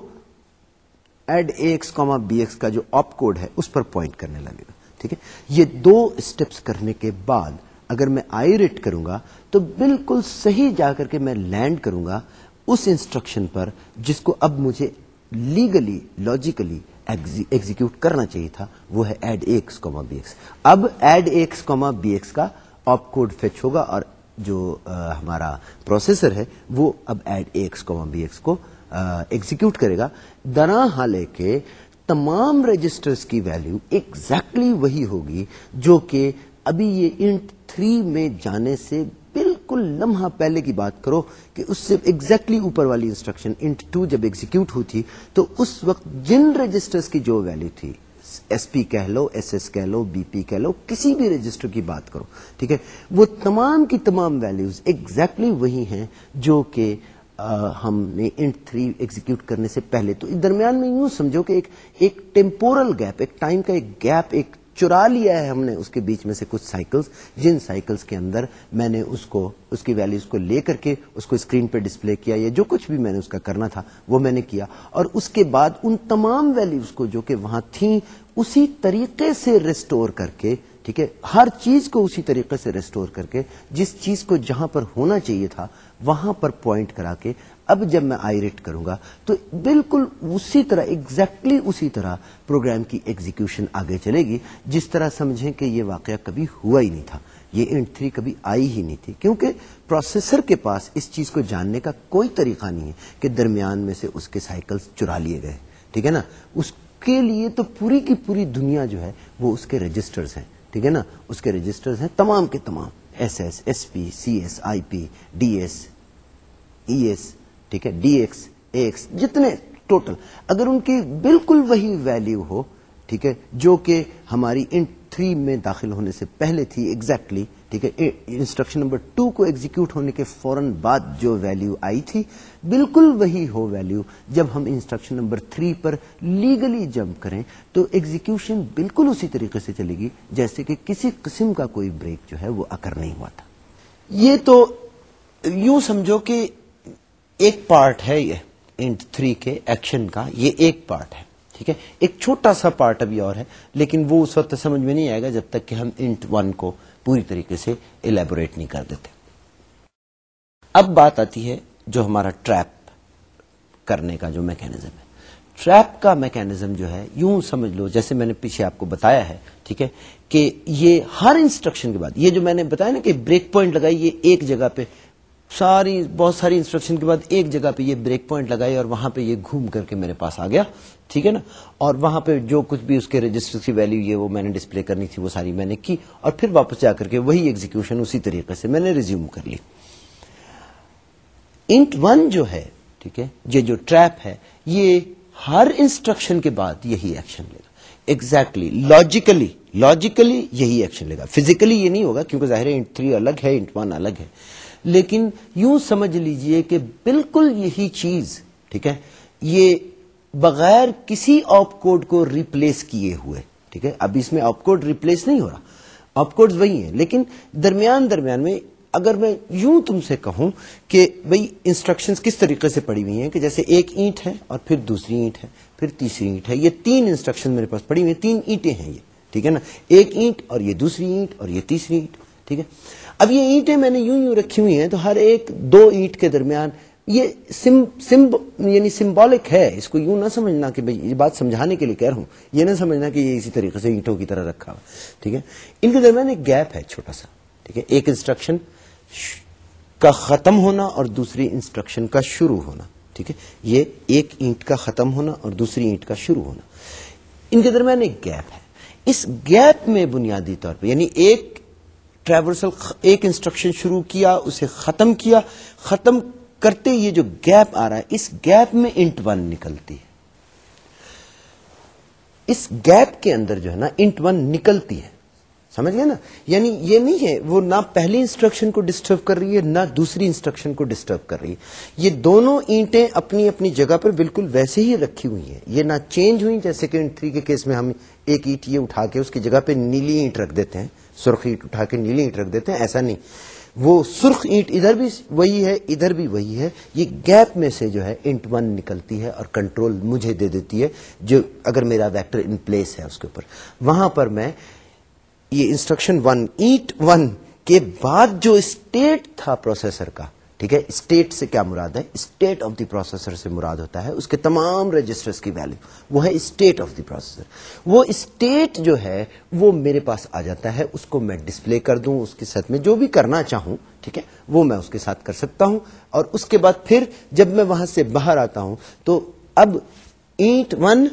add X comma B X کا جو آپ کوڈ ہے، اس پر پوائنٹ کرنے لگے گا۔ ٹھیک ہے؟ یہ دو اسٹیپس کرنے کے بعد اگر میں آئی ریٹ کروں گا، تو بالکل صحیح جا کر کے میں لینڈ کروں گا اس انسٹرکشن پر جس کو اب مجھے لیگلی لاجیکلی ایگزیکیوٹ کرنا چاہیے تھا، وہ ہے add X comma B X اب add X comma B X کا آپ کوڈ فیچ ہوگا اور جو ہمارا پروسیسر ہے، وہ اب ایڈ ایکس کو بی ایکس کو ایگزیکیوٹ کرے گا۔ درا حالے کے تمام رجسٹرز کی ویلیو ایگزیکٹلی وہی ہوگی، جو کہ ابھی یہ انٹ تھری میں جانے سے بالکل لمحہ پہلے کی بات کرو کہ اس سے ایگزیکٹلی اوپر والی انسٹرکشن انٹ ٹو جب ایگزیکیوٹ ہوئی تھی تو اس وقت جن رجسٹرز کی جو ویلیو تھی ایس پی کہہ لو ایس ایس کہہ لو بی پی کہہ لو، کسی بھی رجسٹر کی بات کرو، ٹھیک ہے؟ وہ تمام کی تمام ویلیوز ایگزیکٹلی وہی ہیں جو کہ ہم نے انٹ تھری ایگزیکیوٹ کرنے سے پہلے تو درمیان میں یوں سمجھو کہ ایک ایک ٹیمپورل گیپ ایک ٹائم کا ایک گیپ ایک چرا لیا ہے ہم نے اس کے بیچ میں سے کچھ سائیکلز جن سائیکلز کے اندر میں نے اس کو، اس کی ویلیوز کو لے کر کے اس کو اسکرین پہ ڈسپلے کیا یا جو کچھ بھی میں نے اس کا کرنا تھا، وہ میں نے کیا۔ اور اس کے بعد ان تمام ویلیوز کو جو کہ وہاں تھیں، اسی طریقے سے ریسٹور کر کے، ٹھیک ہے؟ ہر چیز کو اسی طریقے سے ریسٹور کر کے، جس چیز کو جہاں پر ہونا چاہیے تھا، وہاں پر پوائنٹ کرا کے اب جب میں آئی ریٹ کروں گا تو بالکل اسی طرح ایگزیکٹلی اسی طرح پروگرام کی ایگزیکشن آگے چلے گی۔ جس طرح سمجھیں کہ یہ واقعہ کبھی ہوا ہی نہیں تھا، یہ انٹ تھری کبھی آئی ہی نہیں تھی۔ کیونکہ پروسیسر کے پاس اس چیز کو جاننے کا کوئی طریقہ نہیں ہے کہ درمیان میں سے اس کے سائیکل چرا لیے گئے۔ ٹھیک ہے نا؟ اس کے لیے تو پوری کی پوری دنیا جو ہے وہ اس کے رجسٹرز ہیں۔ ٹھیک ہے نا؟ اس کے رجسٹرز ہیں تمام کے تمام۔ S S S P C S I P D S E S ٹھیک ہے ڈی ایکس ایکس جتنے ٹوٹل اگر ان کی بالکل وہی ویلیو ہو، ٹھیک ہے، جو کہ ہماری ان تھری میں داخل ہونے سے پہلے تھی ایگزیکٹلی ٹھیک ہے انسٹرکشن نمبر ٹو کو ایگزیکیوٹ ہونے کے فوراً بعد جو ویلیو آئی تھی، بالکل وہی ہو ویلیو جب ہم انسٹرکشن نمبر تھری پر لیگلی جمپ کریں، تو ایگزیکیوشن بالکل اسی طریقے سے چلے گی، جیسے کہ کسی قسم کا کوئی بریک جو ہے وہ اکر نہیں ہوا تھا۔ یہ تو یوں سمجھو کہ ایک پارٹ ہے یہ. انٹ تھری کے ایکشن کا یہ ایک پارٹ ہے. ٹھیک ہے؟ ایک چھوٹا سا پارٹ ابھی اور ہے، لیکن وہ اس وقت سمجھ میں نہیں آئے گا جب تک کہ ہم انٹ ون کو پوری طریقے سے الیبوریٹ نہیں کر دیتے. اب بات آتی ہے جو ہمارا ٹریپ کرنے کا جو میکینزم ہے. ٹریپ کا میکینزم جو ہے، یوں سمجھ لو، جیسے میں نے پیچھے آپ کو بتایا ہے، ٹھیک ہے؟ کہ یہ ہر انسٹرکشن کے بعد، یہ جو میں نے بتایا نا کہ بریک پوائنٹ لگائی، یہ ایک جگہ پہ ساری بہت ساری انسٹرکشن کے بعد ایک جگہ پہ یہ بریک پوائنٹ لگائی اور وہاں پہ یہ گھوم کر کے میرے پاس آ گیا، ٹھیک ہے نا؟ اور وہاں پہ جو کچھ بھی اس کے رجسٹر کی ویلو یہ وہ میں نے ڈسپلے کرنی تھی، وہ ساری میں نے کی اور پھر واپس جا کر کے وہی ایگزیکشن اسی طریقے سے میں نے ریزیوم کر لی۔ انٹ ون جو ہے، ٹھیک ہے، یہ جو ٹریپ ہے، یہ ہر انسٹرکشن کے بعد یہی ایکشن لے گا۔ ایگزیکٹلی لاجیکلی لاجیکلی یہی ایکشن لے گا۔ فزیکلی یہ نہیں ہوگا کیونکہ ظاہر انٹ تھری الگ ہے انٹ ون الگ ہے۔ لیکن یوں سمجھ لیجیے کہ بالکل یہی چیز، ٹھیک ہے، یہ بغیر کسی آپ کوڈ کو ریپلیس کیے ہوئے، ٹھیک ہے، اب اس میں آپ کوڈ ریپلیس نہیں ہو رہا آپ کوڈ وہی ہیں، لیکن درمیان درمیان میں اگر میں یوں تم سے کہوں کہ بھئی انسٹرکشنز کس طریقے سے پڑی ہوئی ہیں کہ جیسے ایک اینٹ ہے اور پھر دوسری اینٹ ہے، پھر تیسری اینٹ ہے، یہ تین انسٹرکشن میرے پاس پڑی ہوئی ہیں، تین اینٹیں ہیں یہ، ٹھیک ہے نا، ایک اینٹ اور یہ دوسری اینٹ اور یہ تیسری اینٹ، ٹھیک ہے۔ اب یہ اینٹیں میں نے یوں یوں رکھی ہوئی ہیں تو ہر ایک دو اینٹ کے درمیان یہ سم، سمب یعنی سمبولک ہے، اس کو یوں نہ سمجھنا کہ بھائی یہ بات سمجھانے کے لیے کہہ رہا ہوں، یہ نہ سمجھنا کہ یہ اسی طریقے سے اینٹوں کی طرح رکھا ہوا ٹھیک ہے؟ ان کے درمیان ایک گیپ ہے چھوٹا سا، ٹھیک ہے؟ ایک انسٹرکشن کا ختم ہونا اور دوسری انسٹرکشن کا شروع ہونا، ٹھیک ہے؟ یہ ایک اینٹ کا ختم ہونا اور دوسری اینٹ کا شروع ہونا۔ ان کے درمیان ایک گیپ ہے۔ اس گیپ میں بنیادی طور پہ یعنی ایک ٹریورسل ایک انسٹرکشن شروع کیا، اسے ختم کیا۔ ختم کرتے یہ جو گیپ آ رہا ہے، اس گیپ میں انٹ ون نکلتی ہے۔ اس گیپ کے اندر جو ہے نا انٹ ون نکلتی ہے۔ سمجھ گئے نا؟ یعنی یہ نہیں ہے، وہ نہ پہلی انسٹرکشن کو ڈسٹرب کر رہی ہے، نہ دوسری انسٹرکشن کو ڈسٹرب کر رہی ہے۔ یہ دونوں اینٹیں اپنی اپنی جگہ پر بالکل ویسے ہی رکھی ہوئی ہیں۔ یہ نہ چینج ہوئی، جیسے کہ انٹ تھری کے کیس میں ہم ایک اینٹ یہ اٹھا کے اس کی جگہ پہ نیلی اینٹ رکھ دیتے ہیں۔ سرخ اینٹ اٹھا کے نیلی اینٹ رکھ دیتے ہیں، ایسا نہیں۔ وہ سرخ اینٹ ادھر بھی وہی ہے، ادھر بھی وہی ہے۔ یہ گیپ میں سے جو ہے انٹ ون نکلتی ہے اور کنٹرول مجھے دے دیتی ہے، جو اگر میرا ویکٹر ان پلیس ہے اس کے اوپر۔ وہاں پر میں یہ انسٹرکشن ون، اینٹ ون کے بعد جو اسٹیٹ تھا پروسیسر کا ٹھیک ہے؟ اسٹیٹ سے کیا مراد ہے؟ اسٹیٹ آف دی پروسیسر سے مراد ہوتا ہے، اس کے تمام رجسٹر کی ویلو وہ ہے اسٹیٹ آف دی پروسیسر وہ اسٹیٹ جو ہے، وہ میرے پاس آ جاتا ہے، اس کو میں ڈسپلے کر دوں، اس کے ساتھ میں جو بھی کرنا چاہوں، ٹھیک ہے؟ وہ میں اس کے ساتھ کر سکتا ہوں۔ اور اس کے بعد پھر جب میں وہاں سے باہر آتا ہوں، تو اب اینٹ ون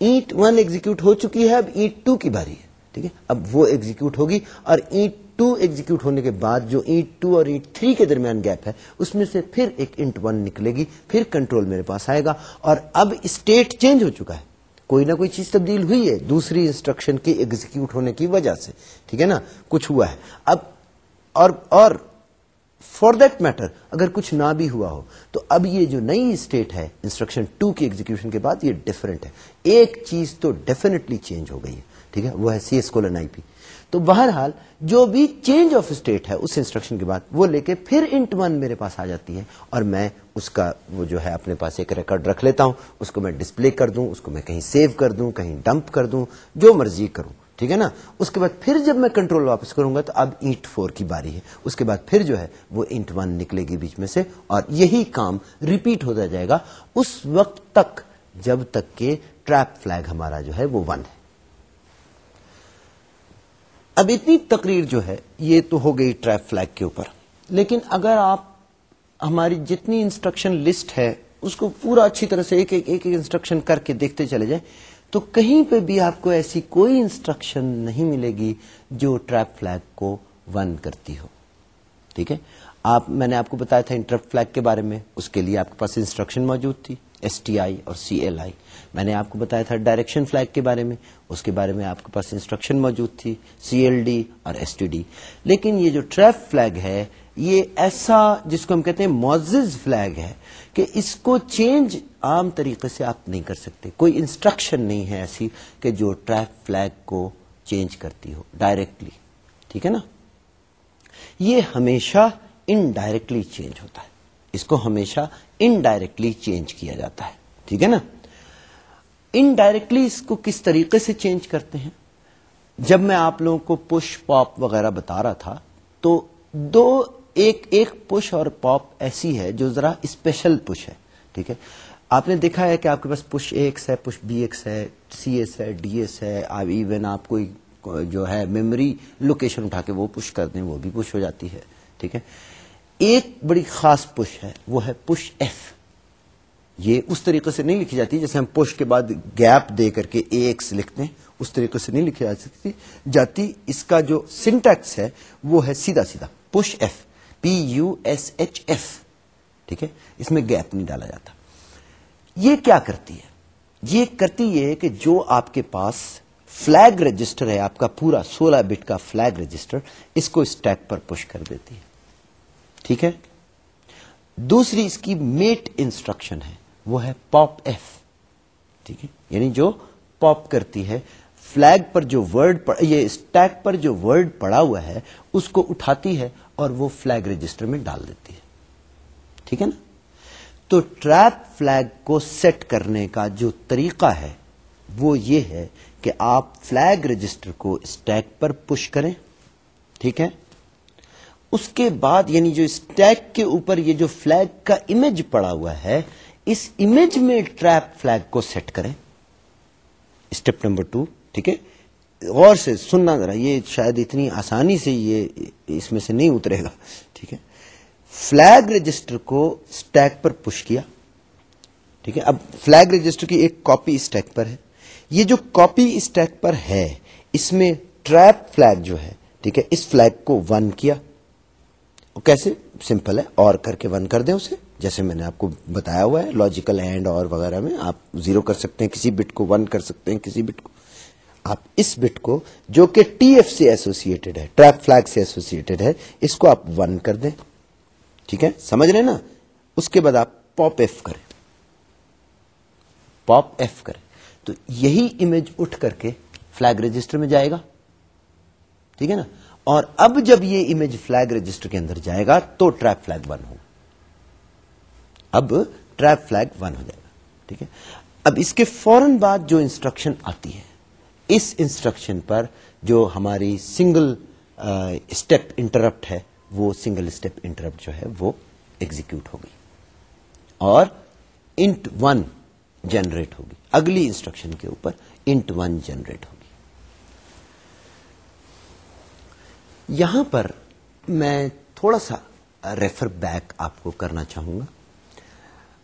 اینٹ ون ایگزیکیوٹ ہو چکی ہے، اب اینٹ ٹو کی باری ہے، ٹھیک ہے؟ اب وہ ایگزیکیوٹ ہوگی اور اینٹ ٹو ایگزیکیوٹ ہونے کے بعد جو اینٹ ٹو اور اینٹ تھری کے درمیان گیپ ہے، اس میں سے پھر ایک انٹ ون نکلے گی، پھر کنٹرول میرے پاس آئے گا۔ اور اب اسٹیٹ چینج ہو چکا ہے۔ کوئی نہ کوئی چیز تبدیل ہوئی ہے دوسری انسٹرکشن کی ایگزیکیوٹ ہونے کی وجہ سے۔ ٹھیک ہے نا؟ کچھ ہوا ہے۔ اب اور اور فار دیٹ میٹر اگر کچھ نہ بھی ہوا ہو، تو اب یہ جو نئی اسٹیٹ ہے انسٹرکشن ٹو کی ایگزیکشن کے بعد یہ ڈفرنٹ ہے۔ ایک چیز تو ڈیفینیٹلی چینج ہو گئی ہے۔ ٹھیک ہے؟ وہ ہے سی ایس کولن آئی پی تو بہرحال جو بھی چینج آف اسٹیٹ ہے اس انسٹرکشن کے بعد وہ لے کے پھر انٹ ون میرے پاس آ جاتی ہے اور میں اس کا وہ جو ہے اپنے پاس ایک ریکارڈ رکھ لیتا ہوں، اس کو میں ڈسپلے کر دوں، اس کو میں کہیں سیو کر دوں، کہیں ڈمپ کر دوں، جو مرضی کروں، ٹھیک ہے نا؟ اس کے بعد پھر جب میں کنٹرول واپس کروں گا تو اب اینٹ فور کی باری ہے۔ اس کے بعد پھر جو ہے وہ اینٹ ون نکلے گی بیچ میں سے اور یہی کام ریپیٹ ہوتا جائے گا۔ اس وقت تک، جب تک کہ ٹریپ فلیگ ہمارا جو ہے وہ ون ہے۔ اب اتنی تقریر جو ہے، یہ تو ہو گئی ٹریپ فلیگ کے اوپر۔ لیکن اگر آپ، ہماری جتنی انسٹرکشن لسٹ ہے، اس کو پورا اچھی طرح سے ایک ایک ایک انسٹرکشن کر کے دیکھتے چلے جائیں، تو کہیں پہ بھی آپ کو ایسی کوئی انسٹرکشن نہیں ملے گی جو ٹریپ فلیگ کو ون کرتی ہو۔ ٹھیک ہے؟ آپ، میں نے آپ کو بتایا تھا انٹرپٹ فلیگ کے بارے میں، اس کے لیے آپ کے پاس انسٹرکشن موجود تھی۔ ایس ٹی آئی اور سی ایل آئی میں نے آپ کو بتایا تھا ڈائریکشن فلیگ کے بارے میں، اس کے بارے میں آپ کے پاس انسٹرکشن موجود تھی سی ایل ڈی اور ایس ٹی ڈی لیکن یہ جو ٹریپ فلیگ ہے، یہ ایسا جس کو ہم کہتے ہیں موزز فلیگ ہے کہ اس کو چینج عام طریقے سے آپ نہیں کر سکتے۔ کوئی انسٹرکشن نہیں ہے ایسی کہ جو ٹریپ فلیگ کو چینج کرتی ہو ڈائریکٹلی ٹھیک ہے نا؟ یہ ہمیشہ انڈائریکٹلی چینج ہوتا ہے۔ اس کو ہمیشہ انڈائریکٹلی چینج کیا جاتا ہے۔ ٹھیک ہے نا؟ انڈائریکٹلی اس کو کس طریقے سے چینج کرتے ہیں؟ جب میں آپ لوگوں کو پش پاپ وغیرہ بتا رہا تھا، تو دو، ایک ایک پش اور پاپ ایسی ہے جو ذرا اسپیشل پش ہے۔ ٹھیک ہے؟ آپ نے دیکھا ہے کہ آپ کے پاس پش ایکس ہے پش بی ایکس ہے سی ایس ہے ڈی ایس ہے ایون آپ کوئی جو ہے میموری لوکیشن اٹھا کے وہ پش کر دیں، وہ بھی پش ہو جاتی ہے۔ ٹھیک ہے؟ ایک بڑی خاص پش ہے، وہ ہے پش ایف یہ اس طریقے سے نہیں لکھی جاتی جیسے ہم پش کے بعد گیپ دے کر کے ایکس لکھتے ہیں، اس طریقے سے نہیں لکھی جا سکتی جاتی اس کا جو سنٹیکس ہے، وہ ہے سیدھا سیدھا push F P U S H F ٹھیک ہے؟ اس میں گیپ نہیں ڈالا جاتا۔ یہ کیا کرتی ہے؟ یہ کرتی ہے کہ جو آپ کے پاس فلیگ رجسٹر ہے، آپ کا پورا سولہ بٹ کا فلیگ رجسٹر اس کو اسٹیک پر پش کر دیتی ہے۔ ٹھیک ہے؟ دوسری اس کی میٹ انسٹرکشن ہے، وہ ہے پاپ ایف، ٹھیک ہے؟ یعنی جو پاپ کرتی ہے، فلیگ پر جو ورڈ یہ اسٹیک پر جو ورڈ پڑا ہوا ہے، اس کو اٹھاتی ہے اور وہ فلیگ رجسٹر میں ڈال دیتی ہے۔ ٹھیک ہے نا؟ تو ٹریپ فلیگ کو سیٹ کرنے کا جو طریقہ ہے، وہ یہ ہے کہ آپ فلیگ رجسٹر کو اسٹیک پر پش کریں۔ ٹھیک ہے؟ اس کے بعد یعنی جو اسٹیک کے اوپر یہ جو فلیگ کا امیج پڑا ہوا ہے، اس امیج میں ٹریپ فلیگ کو سیٹ کریں۔ اسٹیپ نمبر ٹو ٹھیک ہے؟ غور سے سننا ذرا، یہ شاید اتنی آسانی سے یہ اس میں سے نہیں اترے گا، ٹھیک ہے؟ فلیگ رجسٹر کو اسٹیک پر پش کیا۔ ٹھیک ہے؟ اب فلیگ رجسٹر کی ایک کاپی اسٹیک پر ہے۔ یہ جو کاپی اسٹیک پر ہے، اس میں ٹریپ فلیگ جو ہے، ٹھیک ہے؟ اس فلیگ کو ون کیا۔ کیسے سمپل ہے؟ اور کر کے ون کر دیں اسے؟ جیسے میں نے آپ کو بتایا ہوا ہے لاجیکل اینڈ اور وغیرہ میں آپ زیرو کر سکتے ہیں، کسی بٹ کو ون کر سکتے ہیں، کسی بٹ کو۔ آپ اس بٹ کو جو کہ ٹی ایف سے ایسوسیٹڈ ہے ٹریپ فلیگ سے ایسوسیٹڈ ہے، اس کو آپ ون کر دیں۔ ٹھیک ہے؟ سمجھ رہے نا؟ اس کے بعد آپ پاپ ایف کریں۔ پاپ ایف کریں۔ تو یہی امیج اٹھ کر کے فلیگ رجسٹر میں جائے گا۔ ٹھیک ہے نا؟ اور اب جب یہ امیج فلیگ رجسٹر کے اندر جائے گا تو ٹریپ فلیگ ون ہو۔ اب ٹریپ فلیگ ون ہو جائے گا، ٹھیک ہے؟ اب اس کے فوراً بعد جو انسٹرکشن آتی ہے، اس انسٹرکشن پر جو ہماری سنگل اسٹیپ انٹرپٹ ہے، وہ سنگل اسٹیپ انٹرپٹ جو ہے، وہ ایگزیکیوٹ ہوگی۔ اور انٹ ون جنریٹ ہوگی۔ اگلی انسٹرکشن کے اوپر انٹ ون جنریٹ ہوگی یہاں پر میں تھوڑا سا ریفر بیک آپ کو کرنا چاہوں گا۔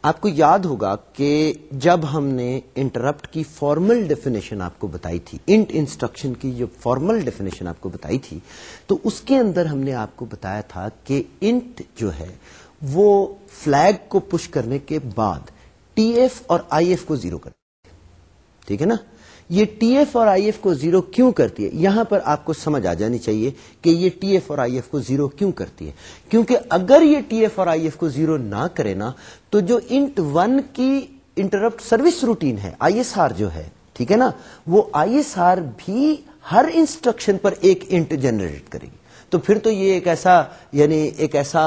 آپ کو یاد ہوگا کہ جب ہم نے انٹرپٹ کی فارمل ڈیفینیشن آپ کو بتائی تھی، انٹ انسٹرکشن کی جو فارمل ڈیفینیشن آپ کو بتائی تھی، تو اس کے اندر ہم نے آپ کو بتایا تھا کہ انٹ جو ہے وہ فلیگ کو پش کرنے کے بعد ٹی ایف اور آئی ایف کو زیرو کر ٹھیک ہے نا؟ یہ ٹی ایف اور آئی ایف کو زیرو کیوں کرتی ہے؟ یہاں پر آپ کو سمجھ آ جانی چاہیے کہ یہ ٹی ایف اور آئی ایف کو زیرو کیوں کرتی ہے۔ کیونکہ اگر یہ ٹی ایف اور آئی ایف کو زیرو نہ کرے نا، تو جو انٹ ون کی انٹرپٹ سروس روٹین ہے، آئی ایس آر جو ہے، ٹھیک ہے نا؟ وہ آئی ایس آر بھی ہر انسٹرکشن پر ایک انٹ جنریٹ کرے گی۔ تو پھر تو یہ ایک ایسا یعنی ایک ایسا،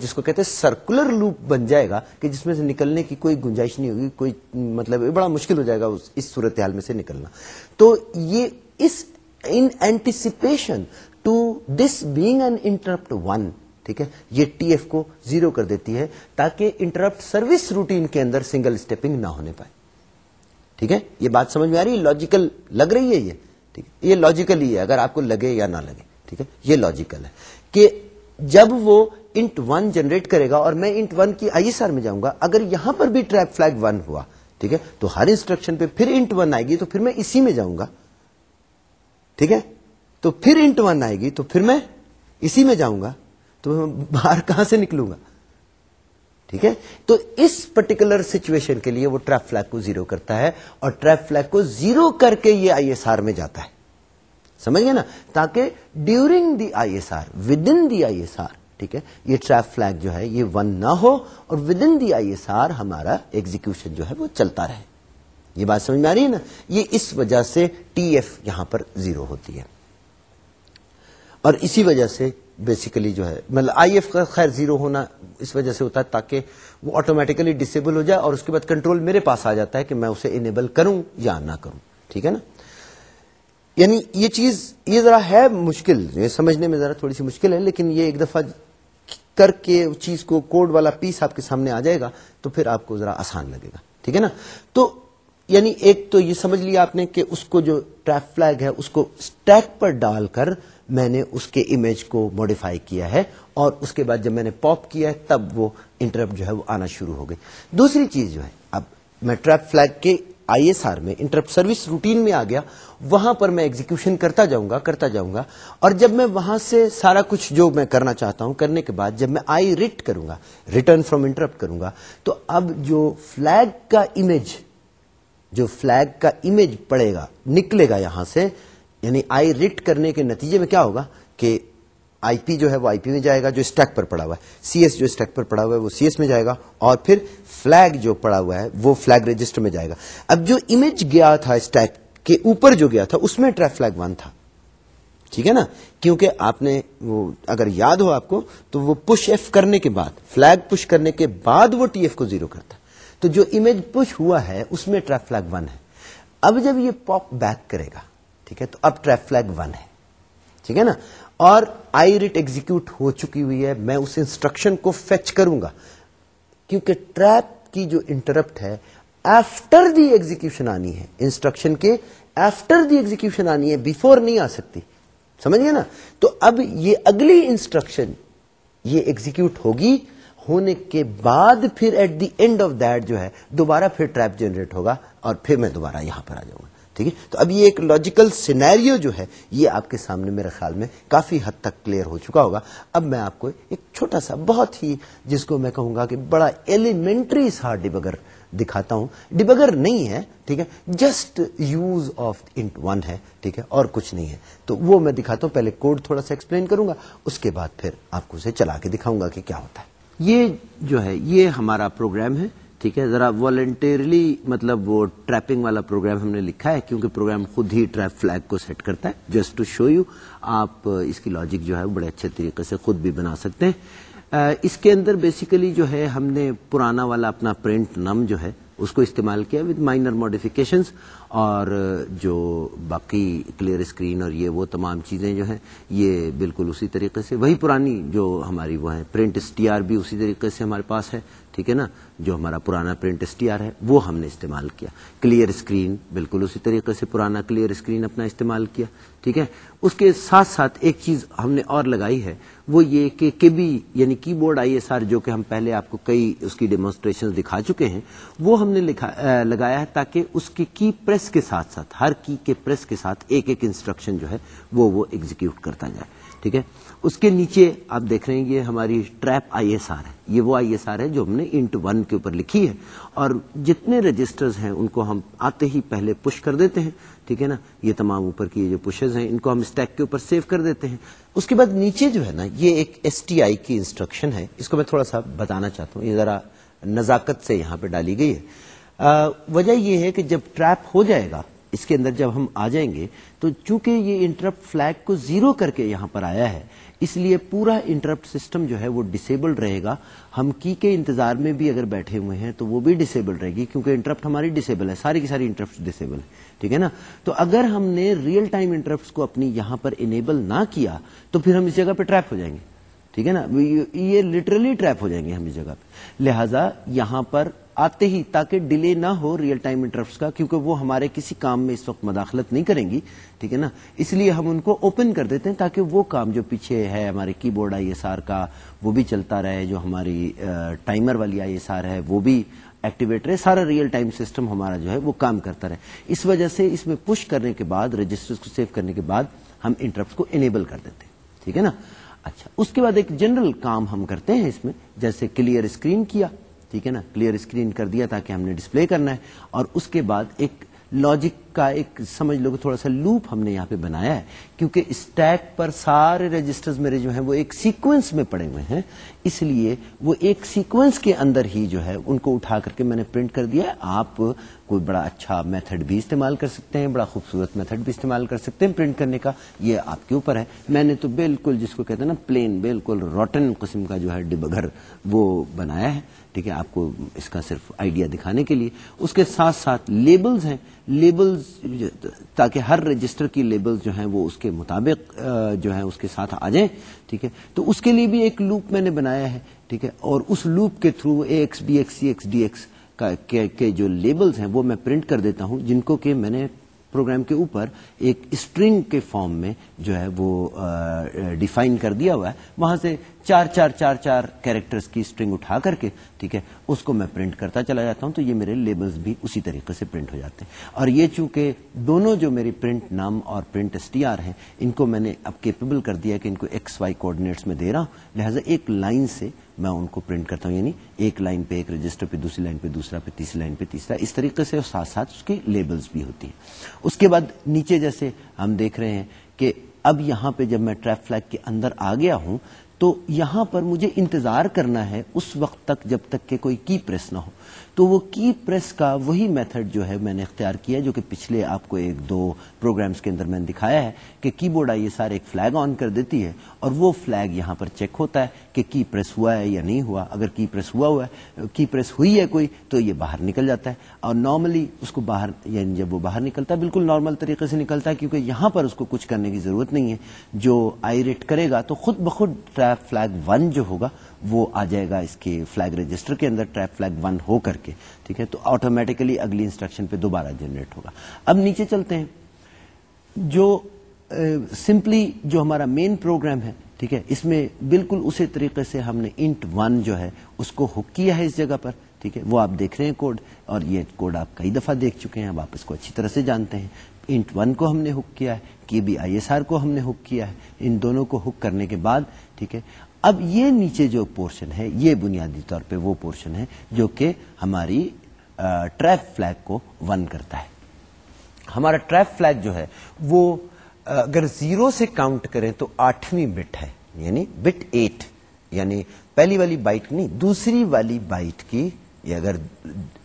جس کو کہتے ہیں سرکولر لوپ بن جائے گا کہ جس میں سے نکلنے کی کوئی گنجائش نہیں ہوگی، کوئی مطلب بڑا مشکل ہو جائے گا اس صورتحال میں سے نکلنا۔ تو یہ اس in anticipation to this being an interrupt one ٹھیک ہے، یہ ٹی ایف کو زیرو کر دیتی ہے تاکہ انٹرپٹ سروس روٹین کے اندر سنگل اسٹیپنگ نہ ہونے پائے۔ ٹھیک ہے، یہ بات سمجھ میں آ رہی ہے؟ لاجیکل لگ رہی ہے یہ؟ ٹھیک ہے، یہ لاجیکل ہی ہے، اگر آپ کو لگے یا نہ لگے۔ ٹھیک ہے؟ یہ لاجیکل ہے کہ جب وہ انٹ ون جنریٹ کرے گا اور میں انٹ ون کی آئی ایس آر میں جاؤں گا، اگر یہاں پر بھی ٹریپ فلیگ ون ہوا، ٹھیک ہے؟ تو ہر انسٹرکشن پہ پھر انٹ ون آئے گی، تو پھر میں اسی میں جاؤں گا۔ ٹھیک ہے؟ تو پھر انٹ ون آئے گی، تو پھر میں اسی میں جاؤں گا۔ تو میں باہر کہاں سے نکلوں گا؟ ٹھیک ہے؟ تو اس پرٹیکولر سچویشن کے لیے وہ ٹریپ فلیگ کو زیرو کرتا ہے اور ٹریپ فلیگ کو زیرو کر کے یہ آئی ایس آر میں جاتا ہے۔ سمجھ گئے نا؟ تاکہ during the I S R within the I S R ٹھیک ہے؟ یہ ٹریپ فلیگ جو ہے، یہ ون نہ ہو اور within the I S R ہمارا ایگزیکشن جو ہے وہ چلتا رہے۔ یہ بات سمجھ میں آ رہی ہے نا؟ یہ اس وجہ سے ٹی ایف یہاں پر زیرو ہوتی ہے۔ اور اسی وجہ سے بیسیکلی جو ہے مطلب آئی ایف کا خیر زیرو ہونا اس وجہ سے ہوتا ہے تاکہ وہ آٹومیٹیکلی ڈسیبل ہو جائے اور اس کے بعد کنٹرول میرے پاس آ جاتا ہے کہ میں اسے انیبل کروں یا نہ کروں۔ ٹھیک ہے نا؟ یعنی یہ چیز، یہ ذرا ہے مشکل، یہ سمجھنے میں ذرا تھوڑی سی مشکل ہے، لیکن یہ ایک دفعہ کر کے چیز کو، کوڈ والا پیس آپ کے سامنے آ جائے گا تو پھر آپ کو ذرا آسان لگے گا، ٹھیک ہے نا؟ تو یعنی ایک تو یہ سمجھ لیا آپ نے کہ اس کو جو ٹریپ فلیگ ہے، اس کو اسٹیک پر ڈال کر میں نے اس کے امیج کو ماڈیفائی کیا ہے اور اس کے بعد جب میں نے پاپ کیا ہے، تب وہ انٹرپٹ جو ہے وہ آنا شروع ہو گئی۔ دوسری چیز جو ہے، اب میں ٹریپ فلیگ کے آئی ایس آر میں انٹرپٹ سروس روٹین میں آ گیا، وہاں پر میں ایگزیکشن کرتا جاؤں گا، کرتا جاؤں گا، اور جب میں وہاں سے سارا کچھ جو میں کرنا چاہتا ہوں کرنے کے بعد جب میں آئی ریٹ کروں گا، ریٹرن فرام انٹرپٹ کروں گا، تو اب جو فلیگ کا امیج، جو فلیگ کا امیج پڑے گا، نکلے گا یہاں سے یعنی آئی ریٹ کرنے کے نتیجے میں کیا ہوگا کہ آئی پی جو ہے وہ آئی پی میں جائے گا جو اسٹیک پر پڑا ہوا ہے۔ سی ایس جو اسٹیک پر پڑا ہوا ہے وہ سی ایس میں جائے گا اور پھر فلیگ جو پڑا ہوا ہے وہ فلیگ رجسٹر میں جائے گا۔ اب جو امیج گیا تھا اسٹیک کے اوپر جو گیا تھا، اس میں ٹریپ فلیگ ون تھا۔ ٹھیک ہے نا؟ کیونکہ آپ نے وہ اگر یاد ہو آپ کو، تو وہ پش ایف کرنے کے بعد، فلیگ پش کرنے کے بعد وہ ٹی ایف کو زیرو کرتا۔ تو جو امیج پش ہوا ہے، اس میں ٹریپ فلیگ ون ہے۔ اب جب یہ پاپ بیک کرے گا، ٹھیک ہے، تو اب ٹریپ فلیگ ون ہے۔ ٹھیک ہے نا؟ اور آئی ریٹ ایگزیکیوٹ ہو چکی ہوئی ہے، میں اس انسٹرکشن کو فیچ کروں گا۔ کیونکہ ٹریپ کی جو انٹرپٹ ہے آفٹر دی ایگزیکشن آنی ہے۔ انسٹرکشن کے آفٹر دی ایگزیکشن آنی ہے بفور نہیں آ سکتی۔ سمجھ گئے نا؟ تو اب یہ اگلی انسٹرکشن یہ ایگزیکیوٹ ہوگی۔ ہونے کے بعد پھر at the end of that جو ہے، دوبارہ پھر ٹریپ جنریٹ ہوگا اور پھر میں دوبارہ یہاں پر آ جاؤں گا۔ ٹھیک ہے؟ تو اب یہ ایک لاجیکل سینیریو جو ہے، یہ آپ کے سامنے میرے خیال میں کافی حد تک کلیئر ہو چکا ہوگا۔ اب میں آپ کو ایک چھوٹا سا، بہت ہی، جس کو میں کہوں گا کہ بڑا ایلیمنٹری سا ڈبگر دکھاتا ہوں۔ ڈبگر نہیں ہے، ٹھیک ہے؟ Just use of int one ہے، ٹھیک ہے؟ اور کچھ نہیں ہے۔ تو وہ میں دکھاتا ہوں، پہلے کوڈ تھوڑا سا ایکسپلین کروں گا، اس کے بعد پھر آپ کو اسے چلا کے دکھاؤں گا کہ کیا ہوتا ہے۔ یہ جو ہے، یہ ہمارا پروگرام ہے۔ ٹھیک ہے؟ ذرا والنٹیرلی مطلب وہ ٹریپنگ والا پروگرام ہم نے لکھا ہے، کیونکہ پروگرام خود ہی ٹریپ فلیگ کو سیٹ کرتا ہے۔ جسٹ ٹو شو یو آپ اس کی لاجک جو ہے بڑے اچھے طریقے سے خود بھی بنا سکتے ہیں۔ اس کے اندر بیسیکلی جو ہے، ہم نے پرانا والا اپنا پرنٹ نم جو ہے، اس کو استعمال کیا ود مائنر ماڈیفکیشنس اور جو باقی کلیئر اسکرین اور یہ وہ تمام چیزیں جو ہیں، یہ بالکل اسی طریقے سے، وہی پرانی جو ہماری وہ ہیں پرنٹ ایس ٹی آر بھی اسی طریقے سے ہمارے پاس ہے۔ ٹھیک ہے نا؟ جو ہمارا پرانا پرنٹ ایس ٹی آر ہے، وہ ہم نے استعمال کیا۔ کلیئر اسکرین بالکل اسی طریقے سے پرانا کلیئر اسکرین اپنا استعمال کیا، ٹھیک ہے؟ اس کے ساتھ ساتھ ایک چیز ہم نے اور لگائی ہے، وہ یہ کہ کبھی یعنی کی بورڈ آئی ایس آر جو کہ ہم پہلے آپ کو کئی اس کی ڈیمونسٹریشن دکھا چکے ہیں، وہ ہم نے لگایا ہے تاکہ اس کی کی پریس کے ساتھ ساتھ، ہر کی کے پریس کے ساتھ ایک ایک انسٹرکشن جو ہے، وہ وہ ایگزیکیوٹ کرتا جائے۔ ٹھیک ہے؟ اس کے نیچے آپ دیکھ رہے ہیں یہ ہماری ٹریپ آئی ایس آر ہے۔ یہ وہ آئی ایس آر ہے جو ہم نے انٹ ون کے اوپر لکھی ہے۔ اور جتنے رجسٹرز ہیں ان کو ہم آتے ہی پہلے پش کر دیتے ہیں، ٹھیک ہے نا؟ یہ تمام اوپر کی جو پشز ہیں، ان کو ہم اسٹیک کے اوپر سیو کر دیتے ہیں۔ اس کے بعد نیچے جو ہے نا، یہ ایک ایس ٹی آئی کی انسٹرکشن ہے۔ اس کو میں تھوڑا سا بتانا چاہتا ہوں۔ یہ ذرا نزاکت سے یہاں پہ ڈالی گئی ہے۔ وجہ یہ ہے کہ جب ٹریپ ہو جائے گا اس کے اندر جب ہم آ جائیں گے، تو چونکہ یہ انٹرپٹ فلیگ کو زیرو کر کے یہاں پر آیا ہے، اس لیے پورا انٹرپٹ سسٹم جو ہے وہ ڈسیبلڈ رہے گا۔ ہم کی کے انتظار میں بھی اگر بیٹھے ہوئے ہیں، تو وہ بھی ڈسیبل رہے گی، کیونکہ انٹرپٹ ہماری ڈسیبل ہے۔ ساری کی ساری انٹرپٹ ڈسیبل ہے۔ ٹھیک ہے نا؟ تو اگر ہم نے ریئل ٹائم انٹرپٹ کو اپنی یہاں پر انیبل نہ کیا، تو پھر ہم اس جگہ پہ ٹریپ ہو جائیں گے۔ ٹھیک ہے نا؟ یہ لٹرلی ٹریپ ہو جائیں گے ہم اس جگہ پہ۔ لہذا یہاں پر آتے ہی تاکہ ڈیلے نہ ہو ریئل ٹائم انٹرپٹ کا، کیونکہ وہ ہمارے کسی کام میں اس وقت مداخلت نہیں کریں گی، ٹھیک ہے نا؟ اس لیے ہم ان کو اوپن کر دیتے ہیں تاکہ وہ کام جو پیچھے ہے ہمارے کی بورڈ آئی ایس آر کا، وہ بھی چلتا رہے، جو ہماری ٹائمر والی آئی ایس آر ہے، وہ بھی ایکٹیویٹ رہے، سارا ریئل ٹائم سسٹم ہمارا جو ہے وہ کام کرتا رہے۔ اس وجہ سے اس میں پش کرنے کے بعد رجسٹر کو سیو کرنے کے بعد ہم انٹرپٹ کو انیبل کر دیتے ہیں، ٹھیک ہے نا؟ اچھا اس کے بعد ایک جنرل کام ہم کرتے ہیں اس میں، جیسے کلیئر اسکرین کیا۔ ٹھیک ہے نا کلیئر اسکرین کر دیا تاکہ ہم نے ڈسپلے کرنا ہے۔ اور اس کے بعد ایک لاجک کا ایک سمجھ لو تھوڑا سا لوپ ہم نے یہاں پہ بنایا ہے۔ کیونکہ اسٹیک پر سارے رجسٹر میرے جو ہیں وہ ایک سیکوینس میں پڑے ہوئے ہیں۔ اس لیے وہ ایک سیکوینس کے اندر ہی جو ہے ان کو اٹھا کر کے میں نے پرنٹ کر دیا ہے۔ آپ کوئی بڑا اچھا میتھڈ بھی استعمال کر سکتے ہیں، بڑا خوبصورت میتھڈ بھی استعمال کر سکتے ہیں پرنٹ کرنے کا۔ یہ آپ کے اوپر ہے۔ میں نے تو بالکل جس کو کہتے ہیں نا پلین بالکل روٹن قسم کا جو ہے ڈبگر وہ بنایا ہے۔ ٹھیک ہے، آپ کو اس کا صرف آئیڈیا دکھانے کے لیے۔ اس کے ساتھ ساتھ لیبلز ہیں۔ لیبلز تاکہ ہر رجسٹر کی لیبل جو ہیں وہ اس کے مطابق جو ہے اس کے ساتھ آ جائیں۔ ٹھیک ہے؟ تو اس کے لیے بھی ایک لوپ میں نے بنایا ہے۔ ٹھیک ہے؟ اور اس لوپ کے through A X B X C X D X کے جو لیبلز ہیں وہ میں پرنٹ کر دیتا ہوں، جن کو کہ میں نے پروگرام کے اوپر ایک اسٹرنگ کے فارم میں جو ہے وہ ڈیفائن کر دیا ہوا ہے۔ وہاں سے چار چار چار چار کیریکٹرز کی اسٹرنگ اٹھا کر کے، ٹھیک ہے، اس کو میں پرنٹ کرتا چلا جاتا ہوں، تو یہ میرے لیبلز بھی اسی طریقے سے پرنٹ ہو جاتے ہیں۔ اور یہ چونکہ دونوں جو میری پرنٹ نام اور پرنٹ ایس ٹی آر ہیں، ان کو میں نے اب کیپیبل کر دیا کہ ان کو ایکس وائی کوآڈینیٹس میں دے رہا ہوں۔ لہٰذا ایک لائن سے میں ان کو پرنٹ کرتا ہوں یعنی ایک لائن پہ ایک رجسٹر پہ دوسری لائن پہ دوسرا پہ تیسری لائن پہ تیسرا، اس طریقے سے اور ساتھ ساتھ اس کی لیبلز بھی ہوتی ہیں۔ اس کے بعد نیچے جیسے ہم دیکھ رہے ہیں کہ اب یہاں پہ جب میں ٹریپ فلیک کے اندر آ گیا ہوں تو یہاں پر مجھے انتظار کرنا ہے اس وقت تک جب تک کہ کوئی کی پریس نہ ہو۔ تو وہ کی پریس کا وہی میتھڈ جو ہے میں نے اختیار کیا جو کہ پچھلے آپ کو ایک دو پروگرامز کے اندر میں نے دکھایا ہے کہ کی بورڈ آئیے سارے ایک فلیگ آن کر دیتی ہے اور وہ فلیگ یہاں پر چیک ہوتا ہے کہ کی پریس ہوا ہے یا نہیں ہوا۔ اگر کی پریس ہوا ہوا ہے، کی پریس ہوئی ہے کوئی تو یہ باہر نکل جاتا ہے اور نارملی اس کو باہر یعنی جب وہ باہر نکلتا ہے، بالکل نارمل طریقے سے نکلتا ہے کیونکہ یہاں پر اس کو کچھ کرنے کی ضرورت نہیں ہے۔ جو آئی ریٹ کرے گا تو خود بخود فلیگ ون جو ہوگا وہ آ جائے گا اس کے فلیگ رجسٹر کے اندر ٹریپ فلیگ ون ہو کر کے، ٹھیک ہے؟ تو آٹومیٹکلی اگلی انسٹرکشن پہ دوبارہ جنریٹ ہوگا۔ اب نیچے چلتے ہیں۔ جو سمپلی جو ہمارا مین پروگرام ہے، ٹھیک ہے؟ اس میں بالکل اسی طریقے سے ہم نے انٹ ون جو ہے، اس کو ہک کیا ہے اس جگہ پر، ٹھیک ہے؟ وہ آپ دیکھ رہے ہیں کوڈ اور یہ کوڈ آپ کئی دفعہ دیکھ چکے ہیں، اب آپ اس کو اچھی طرح سے جانتے ہیں۔ انٹ ون کو ہم نے ہک کیا ہے کی بی آئی ایس آر کو ہم نے ہک کیا ہے۔ ان دونوں کو ہک کرنے کے بعد، ٹھیک ہے؟ اب یہ نیچے جو پورشن ہے، یہ بنیادی طور پہ وہ پورشن ہے جو کہ ہماری ٹریپ فلیگ کو ون کرتا ہے۔ ہمارا ٹریپ فلیگ جو ہے، وہ اگر زیرو سے کاؤنٹ کریں تو آٹھویں بٹ ہے یعنی بٹ ایٹ یعنی پہلی والی بائٹ نہیں، دوسری والی بائٹ کی اگر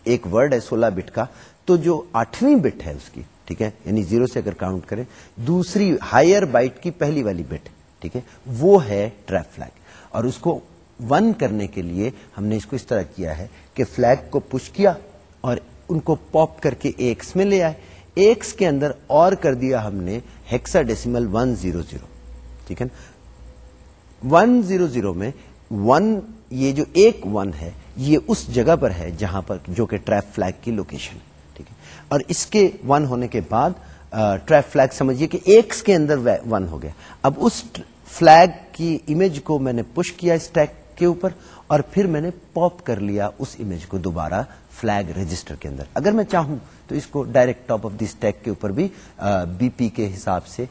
ایک ورڈ ہے سولہ بٹ کا، تو جو آٹھویں بٹ ہے اس کی، ٹھیک ہے؟ یعنی زیرو سے اگر کاؤنٹ کریں، دوسری ہائر بائٹ کی پہلی والی بٹ، ٹھیک ہے؟ وہ ہے ٹریپ فلیگ۔ اور اس کو ون کرنے کے لیے ہم نے اس کو اس طرح کیا ہے کہ فلیگ کو پش کیا اور ان کو پاپ کر کے ایکس میں لے آئے۔ ایکس کے اندر اور کر دیا ہم نے hexadecimal one zero zero ٹھیک ہے ون زیرو زیرو میں ون یہ جو ایک ون ہے، یہ اس جگہ پر ہے جہاں پر جو کہ ٹریپ فلیگ کی لوکیشن ٹھیک ہے؟ اور اس کے ون ہونے کے بعد ٹریپ فلیگ سمجھیے کہ ایکس کے اندر ون ہو گیا۔ اب اس فلیگ کی امیج کو میں نے پش کیا اسٹیک کے اوپر اور پھر میں نے پاپ کر لیا اس امیج کو دوبارہ فلیگ رجسٹر کے اندر۔ اگر میں چاہوں تو اس کو direct top of the stack کے اوپر بھی بی پی کے حساب سے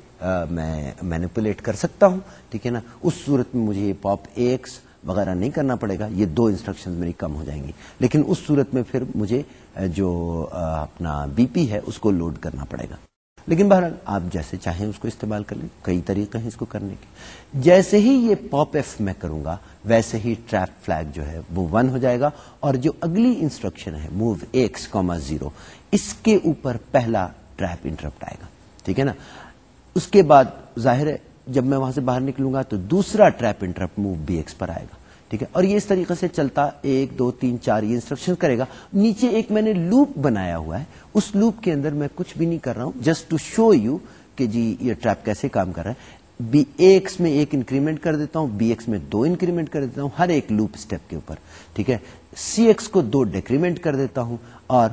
میں مینپولیٹ کر سکتا ہوں۔ ٹھیک ہے نا؟ اس صورت میں مجھے یہ پاپ ایکس وغیرہ نہیں کرنا پڑے گا۔ یہ دو انسٹرکشن میری کم ہو جائیں گی۔ لیکن اس صورت میں پھر مجھے جو اپنا بی پی ہے اس کو لوڈ کرنا پڑے گا۔ لیکن بہرحال آپ جیسے چاہیں اس کو استعمال کر لیں، کئی طریقے ہیں اس کو کرنے کے۔ جیسے ہی یہ پاپ ایف میں کروں گا، ویسے ہی ٹریپ فلیگ جو ہے وہ ون ہو جائے گا اور جو اگلی انسٹرکشن ہے موو ایکس کاما زیرو اس کے اوپر پہلا ٹریپ انٹرپٹ آئے گا۔ ٹھیک ہے نا؟ اس کے بعد ظاہر ہے، جب میں وہاں سے باہر نکلوں گا تو دوسرا trap interrupt move B X پر آئے گا۔ ٹھیک ہے؟ اور یہ اس طریقے سے چلتا، ایک، دو، تین، چار، یہ انسٹرکشن کرے گا۔ نیچے ایک میں نے لوپ بنایا ہوا ہے۔ اس لوپ کے اندر میں کچھ بھی نہیں کر رہا ہوں جسٹ ٹو شو یو کہ جی یہ ٹریپ کیسے کام کر رہا ہے۔ بی ایکس میں ایک انکریمنٹ کر دیتا ہوں بی ایکس میں دو انکریمنٹ کر دیتا ہوں، ہر ایک لوپ اسٹیپ کے اوپر۔ ٹھیک ہے؟ سی ایکس کو دو ڈیکریمنٹ کر دیتا ہوں۔ اور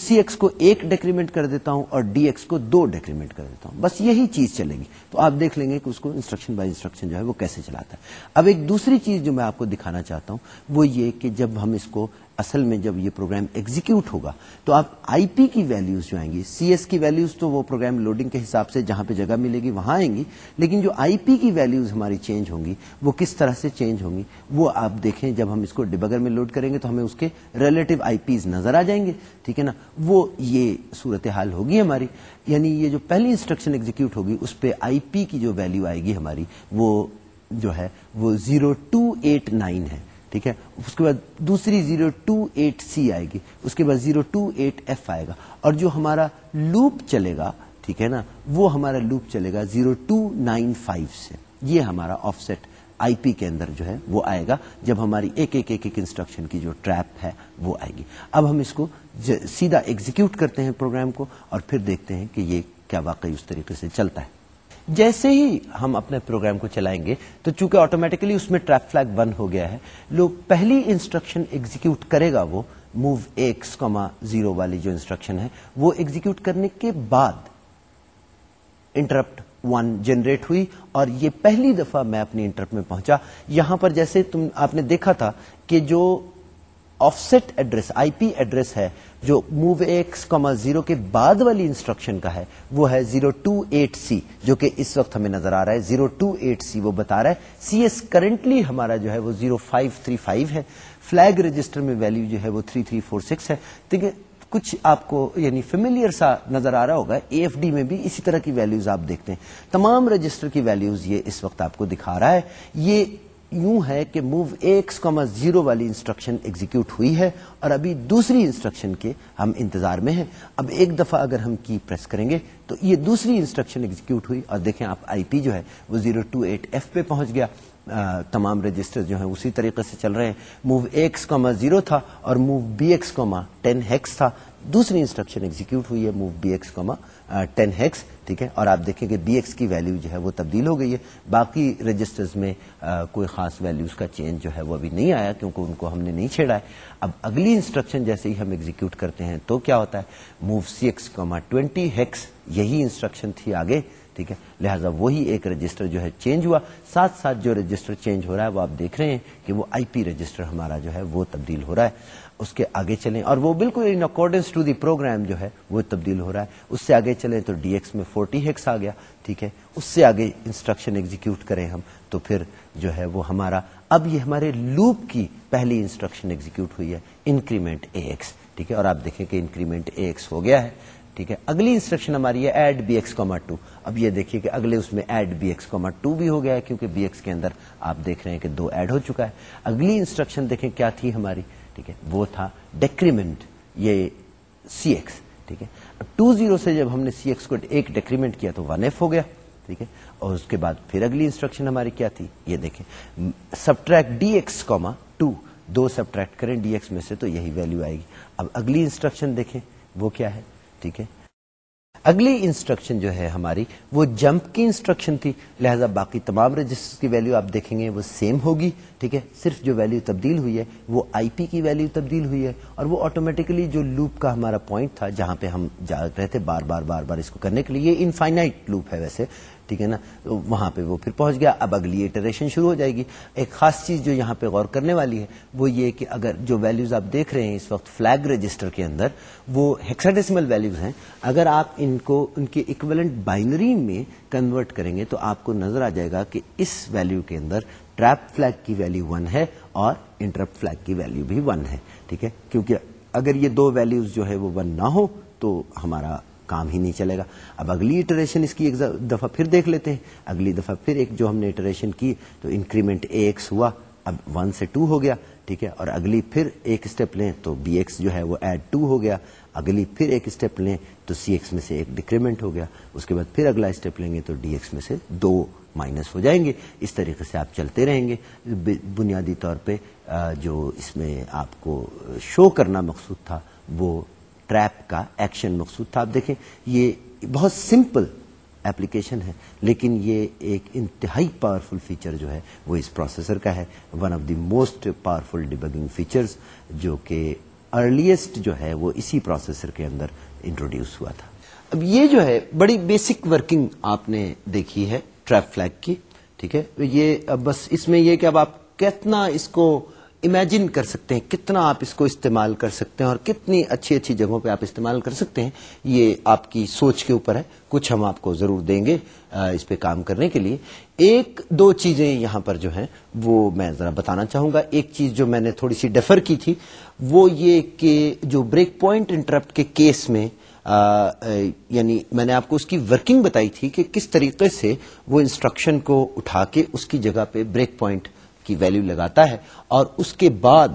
سی ایکس کو ایک ڈیکریمنٹ کر دیتا ہوں اور ڈی ایکس کو دو ڈیکریمنٹ کر دیتا ہوں۔ بس یہی چیز چلے گی۔ تو آپ دیکھ لیں گے کہ اس کو انسٹرکشن بائی انسٹرکشن جو ہے وہ کیسے چلاتا ہے۔ اب ایک دوسری چیز جو میں آپ کو دکھانا چاہتا ہوں وہ یہ کہ جب ہم اس کو اصل میں جب یہ پروگرام ایگزیکیوٹ ہوگا، تو آپ آئی پی کی ویلیوز جو آئیں گی سی ایس کی ویلیوز تو وہ پروگرام لوڈنگ کے حساب سے جہاں پہ جگہ ملے گی وہاں آئیں گی، لیکن جو آئی پی کی ویلیوز ہماری چینج ہوں گی، وہ کس طرح سے چینج ہوں گی، وہ آپ دیکھیں جب ہم اس کو ڈبگر میں لوڈ کریں گے تو ہمیں اس کے ریلیٹو آئی پیز نظر آ جائیں گے، ٹھیک ہے نا؟ وہ یہ صورت حال ہوگی ہماری۔ یعنی یہ جو پہلی انسٹرکشن ایگزیکیوٹ ہوگی، اس پہ آئی پی کی جو ویلیو آئے گی ہماری، وہ جو ہے، وہ زیرو ٹو ایٹ نائن ہے۔ ٹھیک ہے؟ اس کے بعد دوسری زیرو ٹو ایٹ سی آئے گی، اس کے بعد زیرو ٹو ایٹ ایف آئے گا۔ اور جو ہمارا لوپ چلے گا، ٹھیک ہے نا، وہ ہمارا لوپ چلے گا زیرو ٹو نائن فائیو سے۔ یہ ہمارا آف سیٹ آئی پی کے اندر جو ہے، وہ آئے گا۔ جب ہماری ایک ایک ایک ایک انسٹرکشن کی جو ٹریپ ہے، وہ آئے گی۔ اب ہم اس کو سیدھا ایگزیکیوٹ کرتے ہیں پروگرام کو اور پھر دیکھتے ہیں کہ یہ کیا واقعی اس طریقے سے چلتا ہے۔ جیسے ہی ہم اپنے پروگرام کو چلائیں گے، تو چونکہ آٹومیٹکلی اس میں ٹریپ فلیگ ون ہو گیا ہے، لوگ پہلی انسٹرکشن ایگزیکیوٹ کرے گا وہ موو ایکس کما زیرو والی جو انسٹرکشن ہے، وہ ایگزیکیوٹ کرنے کے بعد انٹرپٹ ون جنریٹ ہوئی اور یہ پہلی دفعہ میں اپنی انٹرپٹ میں پہنچا۔ یہاں پر جیسے تم آپ نے دیکھا تھا کہ جو offset address I P address ہے، جو موو ایکس کما زیرو کے بعد والی انسٹرکشن کا ہے، وہ ہے زیرو ٹو ایٹ سی جو کہ اس وقت ہمیں نظر آ رہا ہے زیرو ٹو ایٹ سی وہ بتا رہا ہے۔ سی ایس کرنٹلی ہمارا جو ہے وہ زیرو فائیو تھری فائیو ہے۔ فلیگ رجسٹر میں ویلو جو ہے وہ تھری تھری فور سکس ہے۔ دیکھیے کچھ آپ کو یعنی فیملیئر سا نظر آ رہا ہوگا اے ایف ڈی میں بھی اسی طرح کی ویلوز آپ دیکھتے ہیں۔ تمام رجسٹر کی ویلوز یہ اس وقت آپ کو دکھا رہا ہے۔ یہ یوں ہے کہ موو ایکس کاما زیرو والی انسٹرکشن ایگزیکیوٹ ہوئی ہے اور ابھی دوسری انسٹرکشن کے ہم انتظار میں ہیں۔ اب ایک دفعہ اگر ہم کی پریس کریں گے تو یہ دوسری انسٹرکشن ایگزیکیوٹ ہوئی اور دیکھیں آپ آئی پی جو ہے وہ زیرو ٹو ایٹ ایف پہ پہنچ گیا۔ تمام رجسٹر جو ہیں اسی طریقے سے چل رہے ہیں۔ موو ایکس کاما زیرو تھا اور move B X comma ten hex تھا۔ دوسری انسٹرکشن ایگزیکیوٹ ہوئی ہے۔ Move B X comma ten hex. ٹھیک ہے؟ اور آپ دیکھیں کہ بی ایکس کی ویلو جو ہے وہ تبدیل ہو گئی ہے۔ باقی رجسٹرز میں کوئی خاص ویلیوز کا چینج جو ہے وہ ابھی نہیں آیا کیونکہ ان کو ہم نے نہیں چھیڑا ہے۔ اب اگلی انسٹرکشن جیسے ہی ہم ایگزیکیوٹ کرتے ہیں تو کیا ہوتا ہے؟ Move C X comma twenty hex یہی انسٹرکشن تھی آگے۔ ٹھیک ہے؟ لہٰذا وہی ایک رجسٹر جو ہے چینج ہوا۔ ساتھ ساتھ جو رجسٹر چینج ہو رہا ہے، وہ آپ دیکھ رہے ہیں کہ وہ آئی پی رجسٹر ہمارا جو ہے وہ تبدیل ہو رہا ہے۔ اس کے آگے چلیں۔ اور وہ بالکل in accordance to the program جو ہے وہ تبدیل ہو رہا ہے۔ اس سے آگے چلیں تو ڈی ایکس میں فورٹی ہیکس آ گیا، ٹھیک ہے؟ اس سے آگے انسٹرکشن ایگزیکیوٹ کریں ہم، تو پھر جو ہے وہ ہمارا، اب یہ ہمارے لوپ کی پہلی انسٹرکشن ایگزیکیوٹ ہوئی ہے انکریمنٹ اے ایکس ٹھیک ہے؟ اور آپ دیکھیں کہ انکریمنٹ اے ایکس ہو گیا ہے۔ ٹھیک ہے؟ اگلی انسٹرکشن ہماری ہے add B X comma two اب یہ دیکھیے کہ اگلے اس میں add B X comma two بھی ہو گیا ہے کیونکہ بی ایکس کے اندر آپ دیکھ رہے ہیں کہ دو ایڈ ہو چکا ہے۔ اگلی انسٹرکشن دیکھیں کیا تھی ہماری؟ ٹھیک ہے؟ وہ تھا ڈیکریمنٹ یہ سی ایکس ٹھیک ہے؟ ٹو زیرو سے جب ہم نے سی ایکس کو ایک ڈیکریمنٹ کیا تو ون ایف ہو گیا۔ ٹھیک ہے؟ اور اس کے بعد پھر اگلی انسٹرکشن ہماری کیا تھی؟ یہ دیکھیں۔ Subtract D X comma two دو سبٹریکٹ کریں ڈی ایکس میں سے تو یہی ویلو آئے گی۔ اب اگلی انسٹرکشن دیکھیں۔ وہ کیا ہے؟ ٹھیک ہے۔ اگلی انسٹرکشن جو ہے ہماری، وہ جمپ کی انسٹرکشن تھی۔ لہذا باقی تمام رجسٹر کی ویلو آپ دیکھیں گے، وہ سیم ہوگی۔ ٹھیک ہے، صرف جو ویلو تبدیل ہوئی ہے، وہ آئی پی کی ویلو تبدیل ہوئی ہے۔ اور وہ آٹومیٹکلی جو لوپ کا ہمارا پوائنٹ تھا، جہاں پہ ہم جا رہے تھے بار بار بار بار اس کو کرنے کے لیے انفائنائٹ لوپ ہے ویسے۔ ٹھیک ہے نا؟ وہاں پہ وہ پھر پہنچ گیا۔ اب اگلی ایٹریشن شروع ہو جائے گی۔ ایک خاص چیز جو یہاں پہ غور کرنے والی ہے وہ یہ کہ اگر جو ویلیوز آپ دیکھ رہے ہیں اس وقت فلیگ رجسٹر کے اندر، وہ ہیکساڈیسیمل ویلیوز ہیں۔ اگر آپ ان کو، ان کے اکولنٹ بائنری میں کنورٹ کریں گے تو آپ کو نظر آ جائے گا کہ اس ویلیو کے اندر ٹریپ فلیگ کی ویلیو ون ہے اور انٹرپٹ فلیگ کی ویلیو بھی ون ہے۔ ٹھیک ہے؟ کیونکہ اگر یہ دو ویلیوز جو ہے وہ ون نہ ہو تو ہمارا کام ہی نہیں چلے گا۔ اب اگلی اٹریشن اس کی ایک دفعہ پھر دیکھ لیتے ہیں۔ اگلی دفعہ پھر ایک جو ہم نے اٹریشن کی تو انکریمنٹ اے ایکس ہوا۔ اب ون سے ٹو ہو گیا، ٹھیک ہے؟ اور اگلی پھر ایک اسٹیپ لیں تو بی ایکس جو ہے وہ ایڈ ٹو ہو گیا۔ اگلی پھر ایک اسٹیپ لیں تو سی ایکس میں سے ایک ڈیکریمنٹ ہو گیا۔ اس کے بعد پھر اگلا اسٹیپ لیں گے تو ڈی ایکس میں سے دو مائنس ہو جائیں گے۔ اس طریقے سے آپ چلتے رہیں گے۔ بنیادی طور پہ جو اس میں آپ کو شو کرنا مقصود تھا وہ ٹریپ کا ایکشن مقصود تھا۔ آپ دیکھیں، یہ بہت سمپل ایپلیکیشن ہے، لیکن یہ ایک انتہائی پاورفل فیچر جو ہے، وہ اس پروسیسر کا ہے۔ One of the most powerful debugging features جو کہ ارلیسٹ جو ہے، وہ اسی پروسیسر کے اندر انٹروڈیوس ہوا تھا۔ اب یہ جو ہے، بڑی بیسک ورکنگ آپ نے دیکھی ہے ٹریپ فلیگ کی، ٹھیک ہے؟ یہ بس اس میں یہ کہ اب آپ کتنا اس کو امیجن کر سکتے ہیں کتنا آپ اس کو استعمال کر سکتے ہیں اور کتنی اچھی اچھی جگہوں پہ آپ استعمال کر سکتے ہیں یہ آپ کی سوچ کے اوپر ہے۔ کچھ ہم آپ کو ضرور دیں گے اس پہ کام کرنے کے لیے۔ ایک دو چیزیں یہاں پر جو ہیں وہ میں ذرا بتانا چاہوں گا۔ ایک چیز جو میں نے تھوڑی سی ڈیفر کی تھی وہ یہ کہ جو بریک پوائنٹ انٹرپٹ کے کیس میں آ, یعنی میں نے آپ کو اس کی ورکنگ بتائی تھی کہ کس طریقے سے وہ انسٹرکشن کو اٹھا کے اس کی جگہ پہ بریک پوائنٹ کی ویلو لگاتا ہے اور اس کے بعد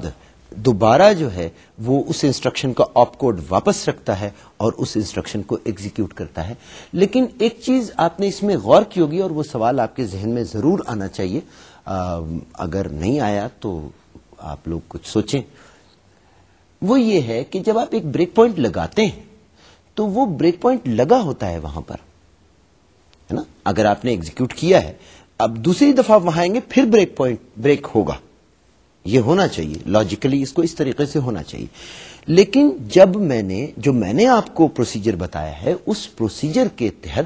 دوبارہ جو ہے وہ اس انسٹرکشن کا آپ کوڈ واپس رکھتا ہے اور اس انسٹرکشن کو ایگزیکیوٹ کرتا ہے۔ لیکن ایک چیز آپ نے اس میں غور کی ہوگی اور وہ سوال آپ کے ذہن میں ضرور آنا چاہیے۔ اگر نہیں آیا تو آپ لوگ کچھ سوچیں۔ وہ یہ ہے کہ جب آپ ایک بریک پوائنٹ لگاتے ہیں، تو وہ بریک پوائنٹ لگا ہوتا ہے وہاں پر، ہے نا؟ اگر آپ نے ایگزیکیوٹ کیا ہے اب دوسری دفعہ وہاں آئیں گے، پھر بریک پوائنٹ بریک ہوگا۔ یہ ہونا چاہیے۔ لاجیکلی اس کو اس طریقے سے ہونا چاہیے۔ لیکن جب میں نے، جو میں نے آپ کو پروسیجر بتایا ہے، اس پروسیجر کے تحت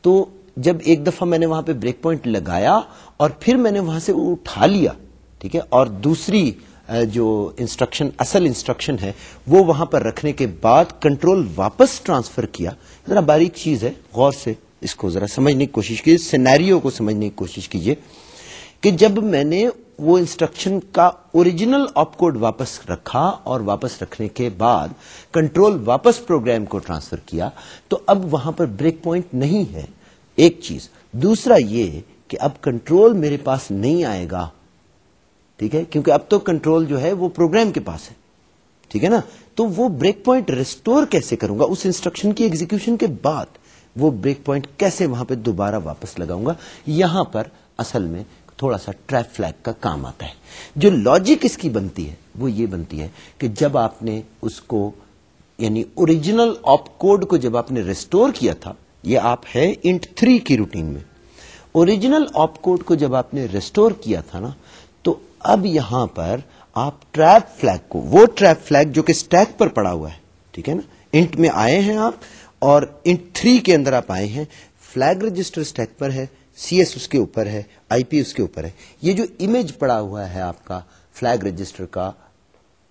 تو جب ایک دفعہ میں نے وہاں پہ بریک پوائنٹ لگایا اور پھر میں نے وہاں سے اٹھا لیا، ٹھیک ہے، اور دوسری جو انسٹرکشن اصل انسٹرکشن ہے، وہ وہاں پر رکھنے کے بعد کنٹرول واپس ٹرانسفر کیا۔ ذرا باریک چیز ہے، غور سے۔ اس کو ذرا سمجھنے کی کوشش کیجیے سینیریو کو سمجھنے کی کوشش کیجیے کہ جب میں نے وہ انسٹرکشن کا اوریجنل آپ کوڈ واپس رکھا اور واپس رکھنے کے بعد کنٹرول واپس پروگرام کو ٹرانسفر کیا، تو اب وہاں پر بریک پوائنٹ نہیں ہے۔ ایک چیز، دوسرا یہ کہ اب کنٹرول میرے پاس نہیں آئے گا۔ ٹھیک ہے؟ کیونکہ اب تو کنٹرول جو ہے وہ پروگرام کے پاس ہے۔ ٹھیک ہے نا؟ تو وہ بریک پوائنٹ ریسٹور کیسے کروں گا؟ اس انسٹرکشن کی ایگزیکشن کے بعد۔ وہ بریک پوائنٹ کیسے وہاں پہ دوبارہ واپس لگاؤں گا؟ یہاں پر اصل میں تھوڑا سا ٹریپ فلیک کا کام آتا ہے۔ جو لاجک اس کی بنتی ہے، وہ یہ بنتی ہے کہ جب آپ نے اس کو یعنی اوریجنل آپ کوڈ کو جب آپ نے ریسٹور کیا تھا، یہ آپ ہے انٹ تھری کی روٹین میں۔ اوریجنل آپ کوڈ کو جب آپ نے ریسٹور کیا تھا نا، تو اب یہاں پر آپ ٹریپ فلیک کو، وہ ٹریپ فلیک جو کہ اسٹیک پر پڑا ہوا ہے، ٹھیک ہے نا؟ انٹ میں آئے ہیں آپ اور ان تھری کے اندر آپ آئے ہیں فلیگ رجسٹر اسٹیک پر ہے سی ایس اس کے اوپر ہے آئی پی اس کے اوپر ہے۔ یہ جو امیج پڑا ہوا ہے آپ کا فلیگ رجسٹر کا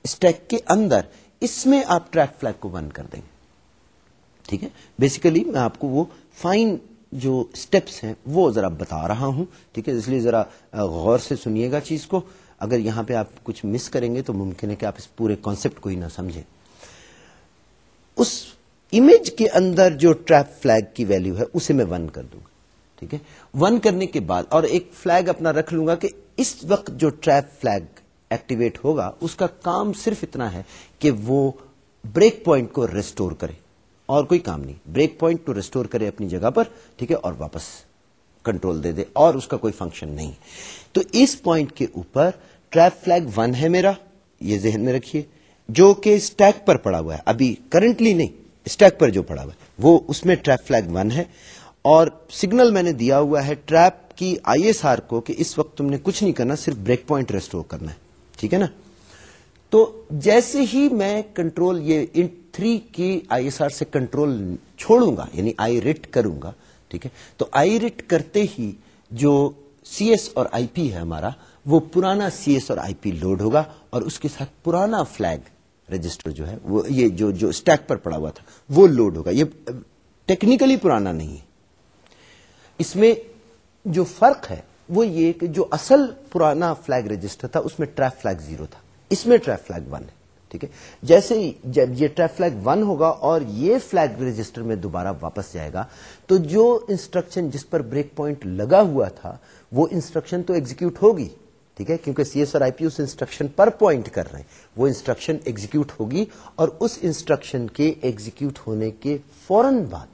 اسٹیک کے اندر، اس میں آپ ٹریک فلیگ کو بند کر دیں گے۔ ٹھیک ہے؟ بیسیکلی میں آپ کو وہ فائن جو اسٹیپس ہیں، وہ ذرا بتا رہا ہوں۔ ٹھیک ہے؟ اس لیے ذرا غور سے سنیے گا چیز کو۔ اگر یہاں پہ آپ کچھ مس کریں گے تو ممکن ہے کہ آپ اس پورے کانسیپٹ کو ہی نہ سمجھیں۔ اس امیج کے اندر جو ٹریپ فلیگ کی ویلو ہے، اسے میں ون کر دوں گا۔ ٹھیک ہے؟ ون کرنے کے بعد، اور ایک فلیگ اپنا رکھ لوں گا کہ اس وقت جو ٹریپ فلیگ ایکٹیویٹ ہوگا، اس کا کام صرف اتنا ہے کہ وہ بریک پوائنٹ کو ریسٹور کرے۔ اور کوئی کام نہیں۔ بریک پوائنٹ ٹو ریسٹور کرے اپنی جگہ پر، ٹھیک ہے؟ اور واپس کنٹرول دے دے۔ اور اس کا کوئی فنکشن نہیں۔ تو اس پوائنٹ کے اوپر ٹریپ فلیگ ون ہے میرا۔ یہ ذہن میں رکھیے۔ جو کہ اسٹیک پر پڑا ہوا ہے۔ ابھی کرنٹلی نہیں۔ اسٹیک پر جو پڑا ہوا ہے، وہ اس میں ٹریپ فلیگ ون ہے۔ اور سگنل میں نے دیا ہوا ہے ٹریپ کی آئی ایس آر کو کہ اس وقت تم نے کچھ نہیں کرنا، صرف بریک پوائنٹ ریسٹور کرنا ہے۔ ٹھیک ہے نا؟ تو جیسے ہی میں کنٹرول یہ ان تھری کی آئی ایس آر سے کنٹرول چھوڑوں گا یعنی آئی ریٹ کروں گا، ٹھیک ہے؟ تو آئی ریٹ کرتے ہی جو سی ایس اور آئی پی ہے ہمارا، وہ پرانا سی ایس اور آئی پی لوڈ ہوگا اور اس کے ساتھ پرانا فلیگ رجسٹر جو ہے، وہ یہ جو جو اسٹیک پر پڑا ہوا تھا، وہ لوڈ ہوگا۔ یہ ٹیکنیکلی پرانا نہیں ہے۔ اس میں جو فرق ہے، وہ یہ کہ جو اصل پرانا فلیگ رجسٹر تھا، اس میں ٹریپ فلیگ زیرو تھا۔ اس میں ٹریپ فلیگ ون ہے، ٹھیک ہے؟ جیسے ہی جب یہ ٹریپ فلیگ ون ہوگا اور یہ فلیگ رجسٹر میں دوبارہ واپس جائے گا، تو جو انسٹرکشن جس پر بریک پوائنٹ لگا ہوا تھا، وہ انسٹرکشن تو ایگزیکیوٹ ہوگی۔ ٹھیک ہے؟ کیونکہ سی ایس اور آئی پی اس انسٹرکشن پر پوائنٹ کر رہے ہیں۔ وہ انسٹرکشن ایگزیکیوٹ ہوگی اور اس انسٹرکشن کے ایگزیکیوٹ ہونے کے فوراً بعد،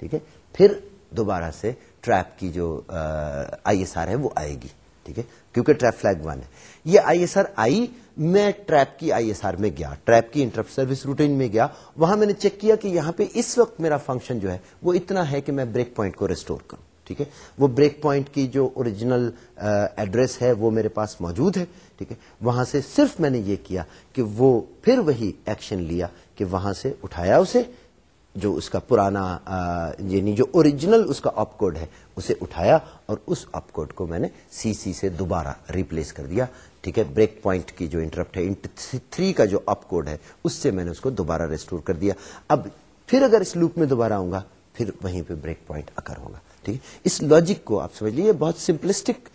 ٹھیک ہے؟ پھر دوبارہ سے ٹریپ کی جو آئی ایس آر ہے وہ آئے گی، ٹھیک ہے؟ کیونکہ ٹریپ فلیگ ون ہے۔ یہ آئی ایس آر آئی، میں ٹریپ کی آئی ایس آر میں گیا، ٹریپ کی انٹرپ سروس روٹین میں گیا۔ وہاں میں نے چیک کیا کہ یہاں پہ اس وقت میرا فنکشن جو ہے وہ اتنا ہے کہ میں بریک پوائنٹ کو ریسٹور کروں۔ ٹھیک ہے؟ وہ بریک پوائنٹ کی جو اوریجنل ایڈریس ہے، وہ میرے پاس موجود ہے، ٹھیک ہے؟ وہاں سے صرف میں نے یہ کیا کہ وہ پھر وہی ایکشن لیا کہ وہاں سے اٹھایا اسے، جو اس کا پرانا یعنی جو اوریجنل اس کا آپ کوڈ ہے، اسے اٹھایا اور اس آپ کوڈ کو میں نے سی سی سے دوبارہ ریپلیس کر دیا، ٹھیک ہے؟ بریک پوائنٹ کی جو انٹرپٹ ہے تھری کا جو آپ کوڈ ہے، اس سے میں نے اس کو دوبارہ ریسٹور کر دیا۔ اب پھر اگر اس لوپ میں دوبارہ آؤں گا، پھر وہیں پہ بریک پوائنٹ اکر ہوگا۔ ٹھیک ہے اس لاجک کو آپ سمجھ لیجیے بہت سمپلسٹک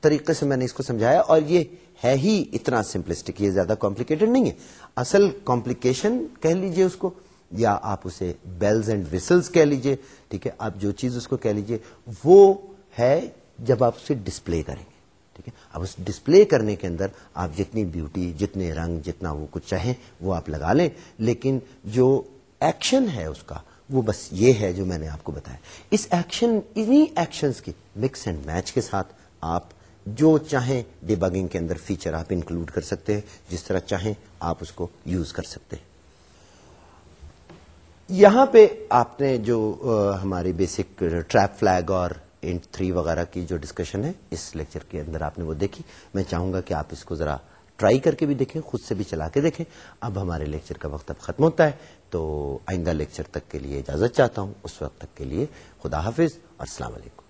طریقے سے میں نے اس کو سمجھایا اور یہ ہے ہی اتنا سمپلسٹک یہ زیادہ کمپلیکیٹڈ نہیں ہے۔ اصل کمپلیکیشن کہہ لیجیے اس کو، یا آپ اسے بیلز اینڈ وسلز کہہ لیجیے ٹھیک ہے؟ آپ جو چیز اس کو کہہ لیجیے وہ ہے جب آپ اسے ڈسپلے کریں گے، ٹھیک ہے؟ اب اس ڈسپلے کرنے کے اندر آپ جتنی بیوٹی جتنے رنگ، جتنا وہ کچھ چاہیں، وہ آپ لگا لیں۔ لیکن جو ایکشن ہے اس کا وہ بس یہ ہے جو میں نے آپ کو بتایا۔ اس ایکشن انہی ایکشنز کی مکس اینڈ میچ کے ساتھ آپ جو چاہیں ڈیبگنگ کے اندر فیچر آپ انکلوڈ کر سکتے ہیں، جس طرح چاہیں آپ اس کو یوز کر سکتے ہیں۔ یہاں پہ آپ نے جو ہماری بیسک ٹریپ فلیگ اور انٹ تھری وغیرہ کی جو ڈسکشن ہے، اس لیکچر کے اندر آپ نے وہ دیکھی۔ میں چاہوں گا کہ آپ اس کو ذرا ٹرائی کر کے بھی دیکھیں، خود سے بھی چلا کے دیکھیں۔ اب ہمارے لیکچر کا وقت اب ختم ہوتا ہے۔ تو آئندہ لیکچر تک کے لیے اجازت چاہتا ہوں، اس وقت تک کے لیے خدا حافظ اور السلام علیکم۔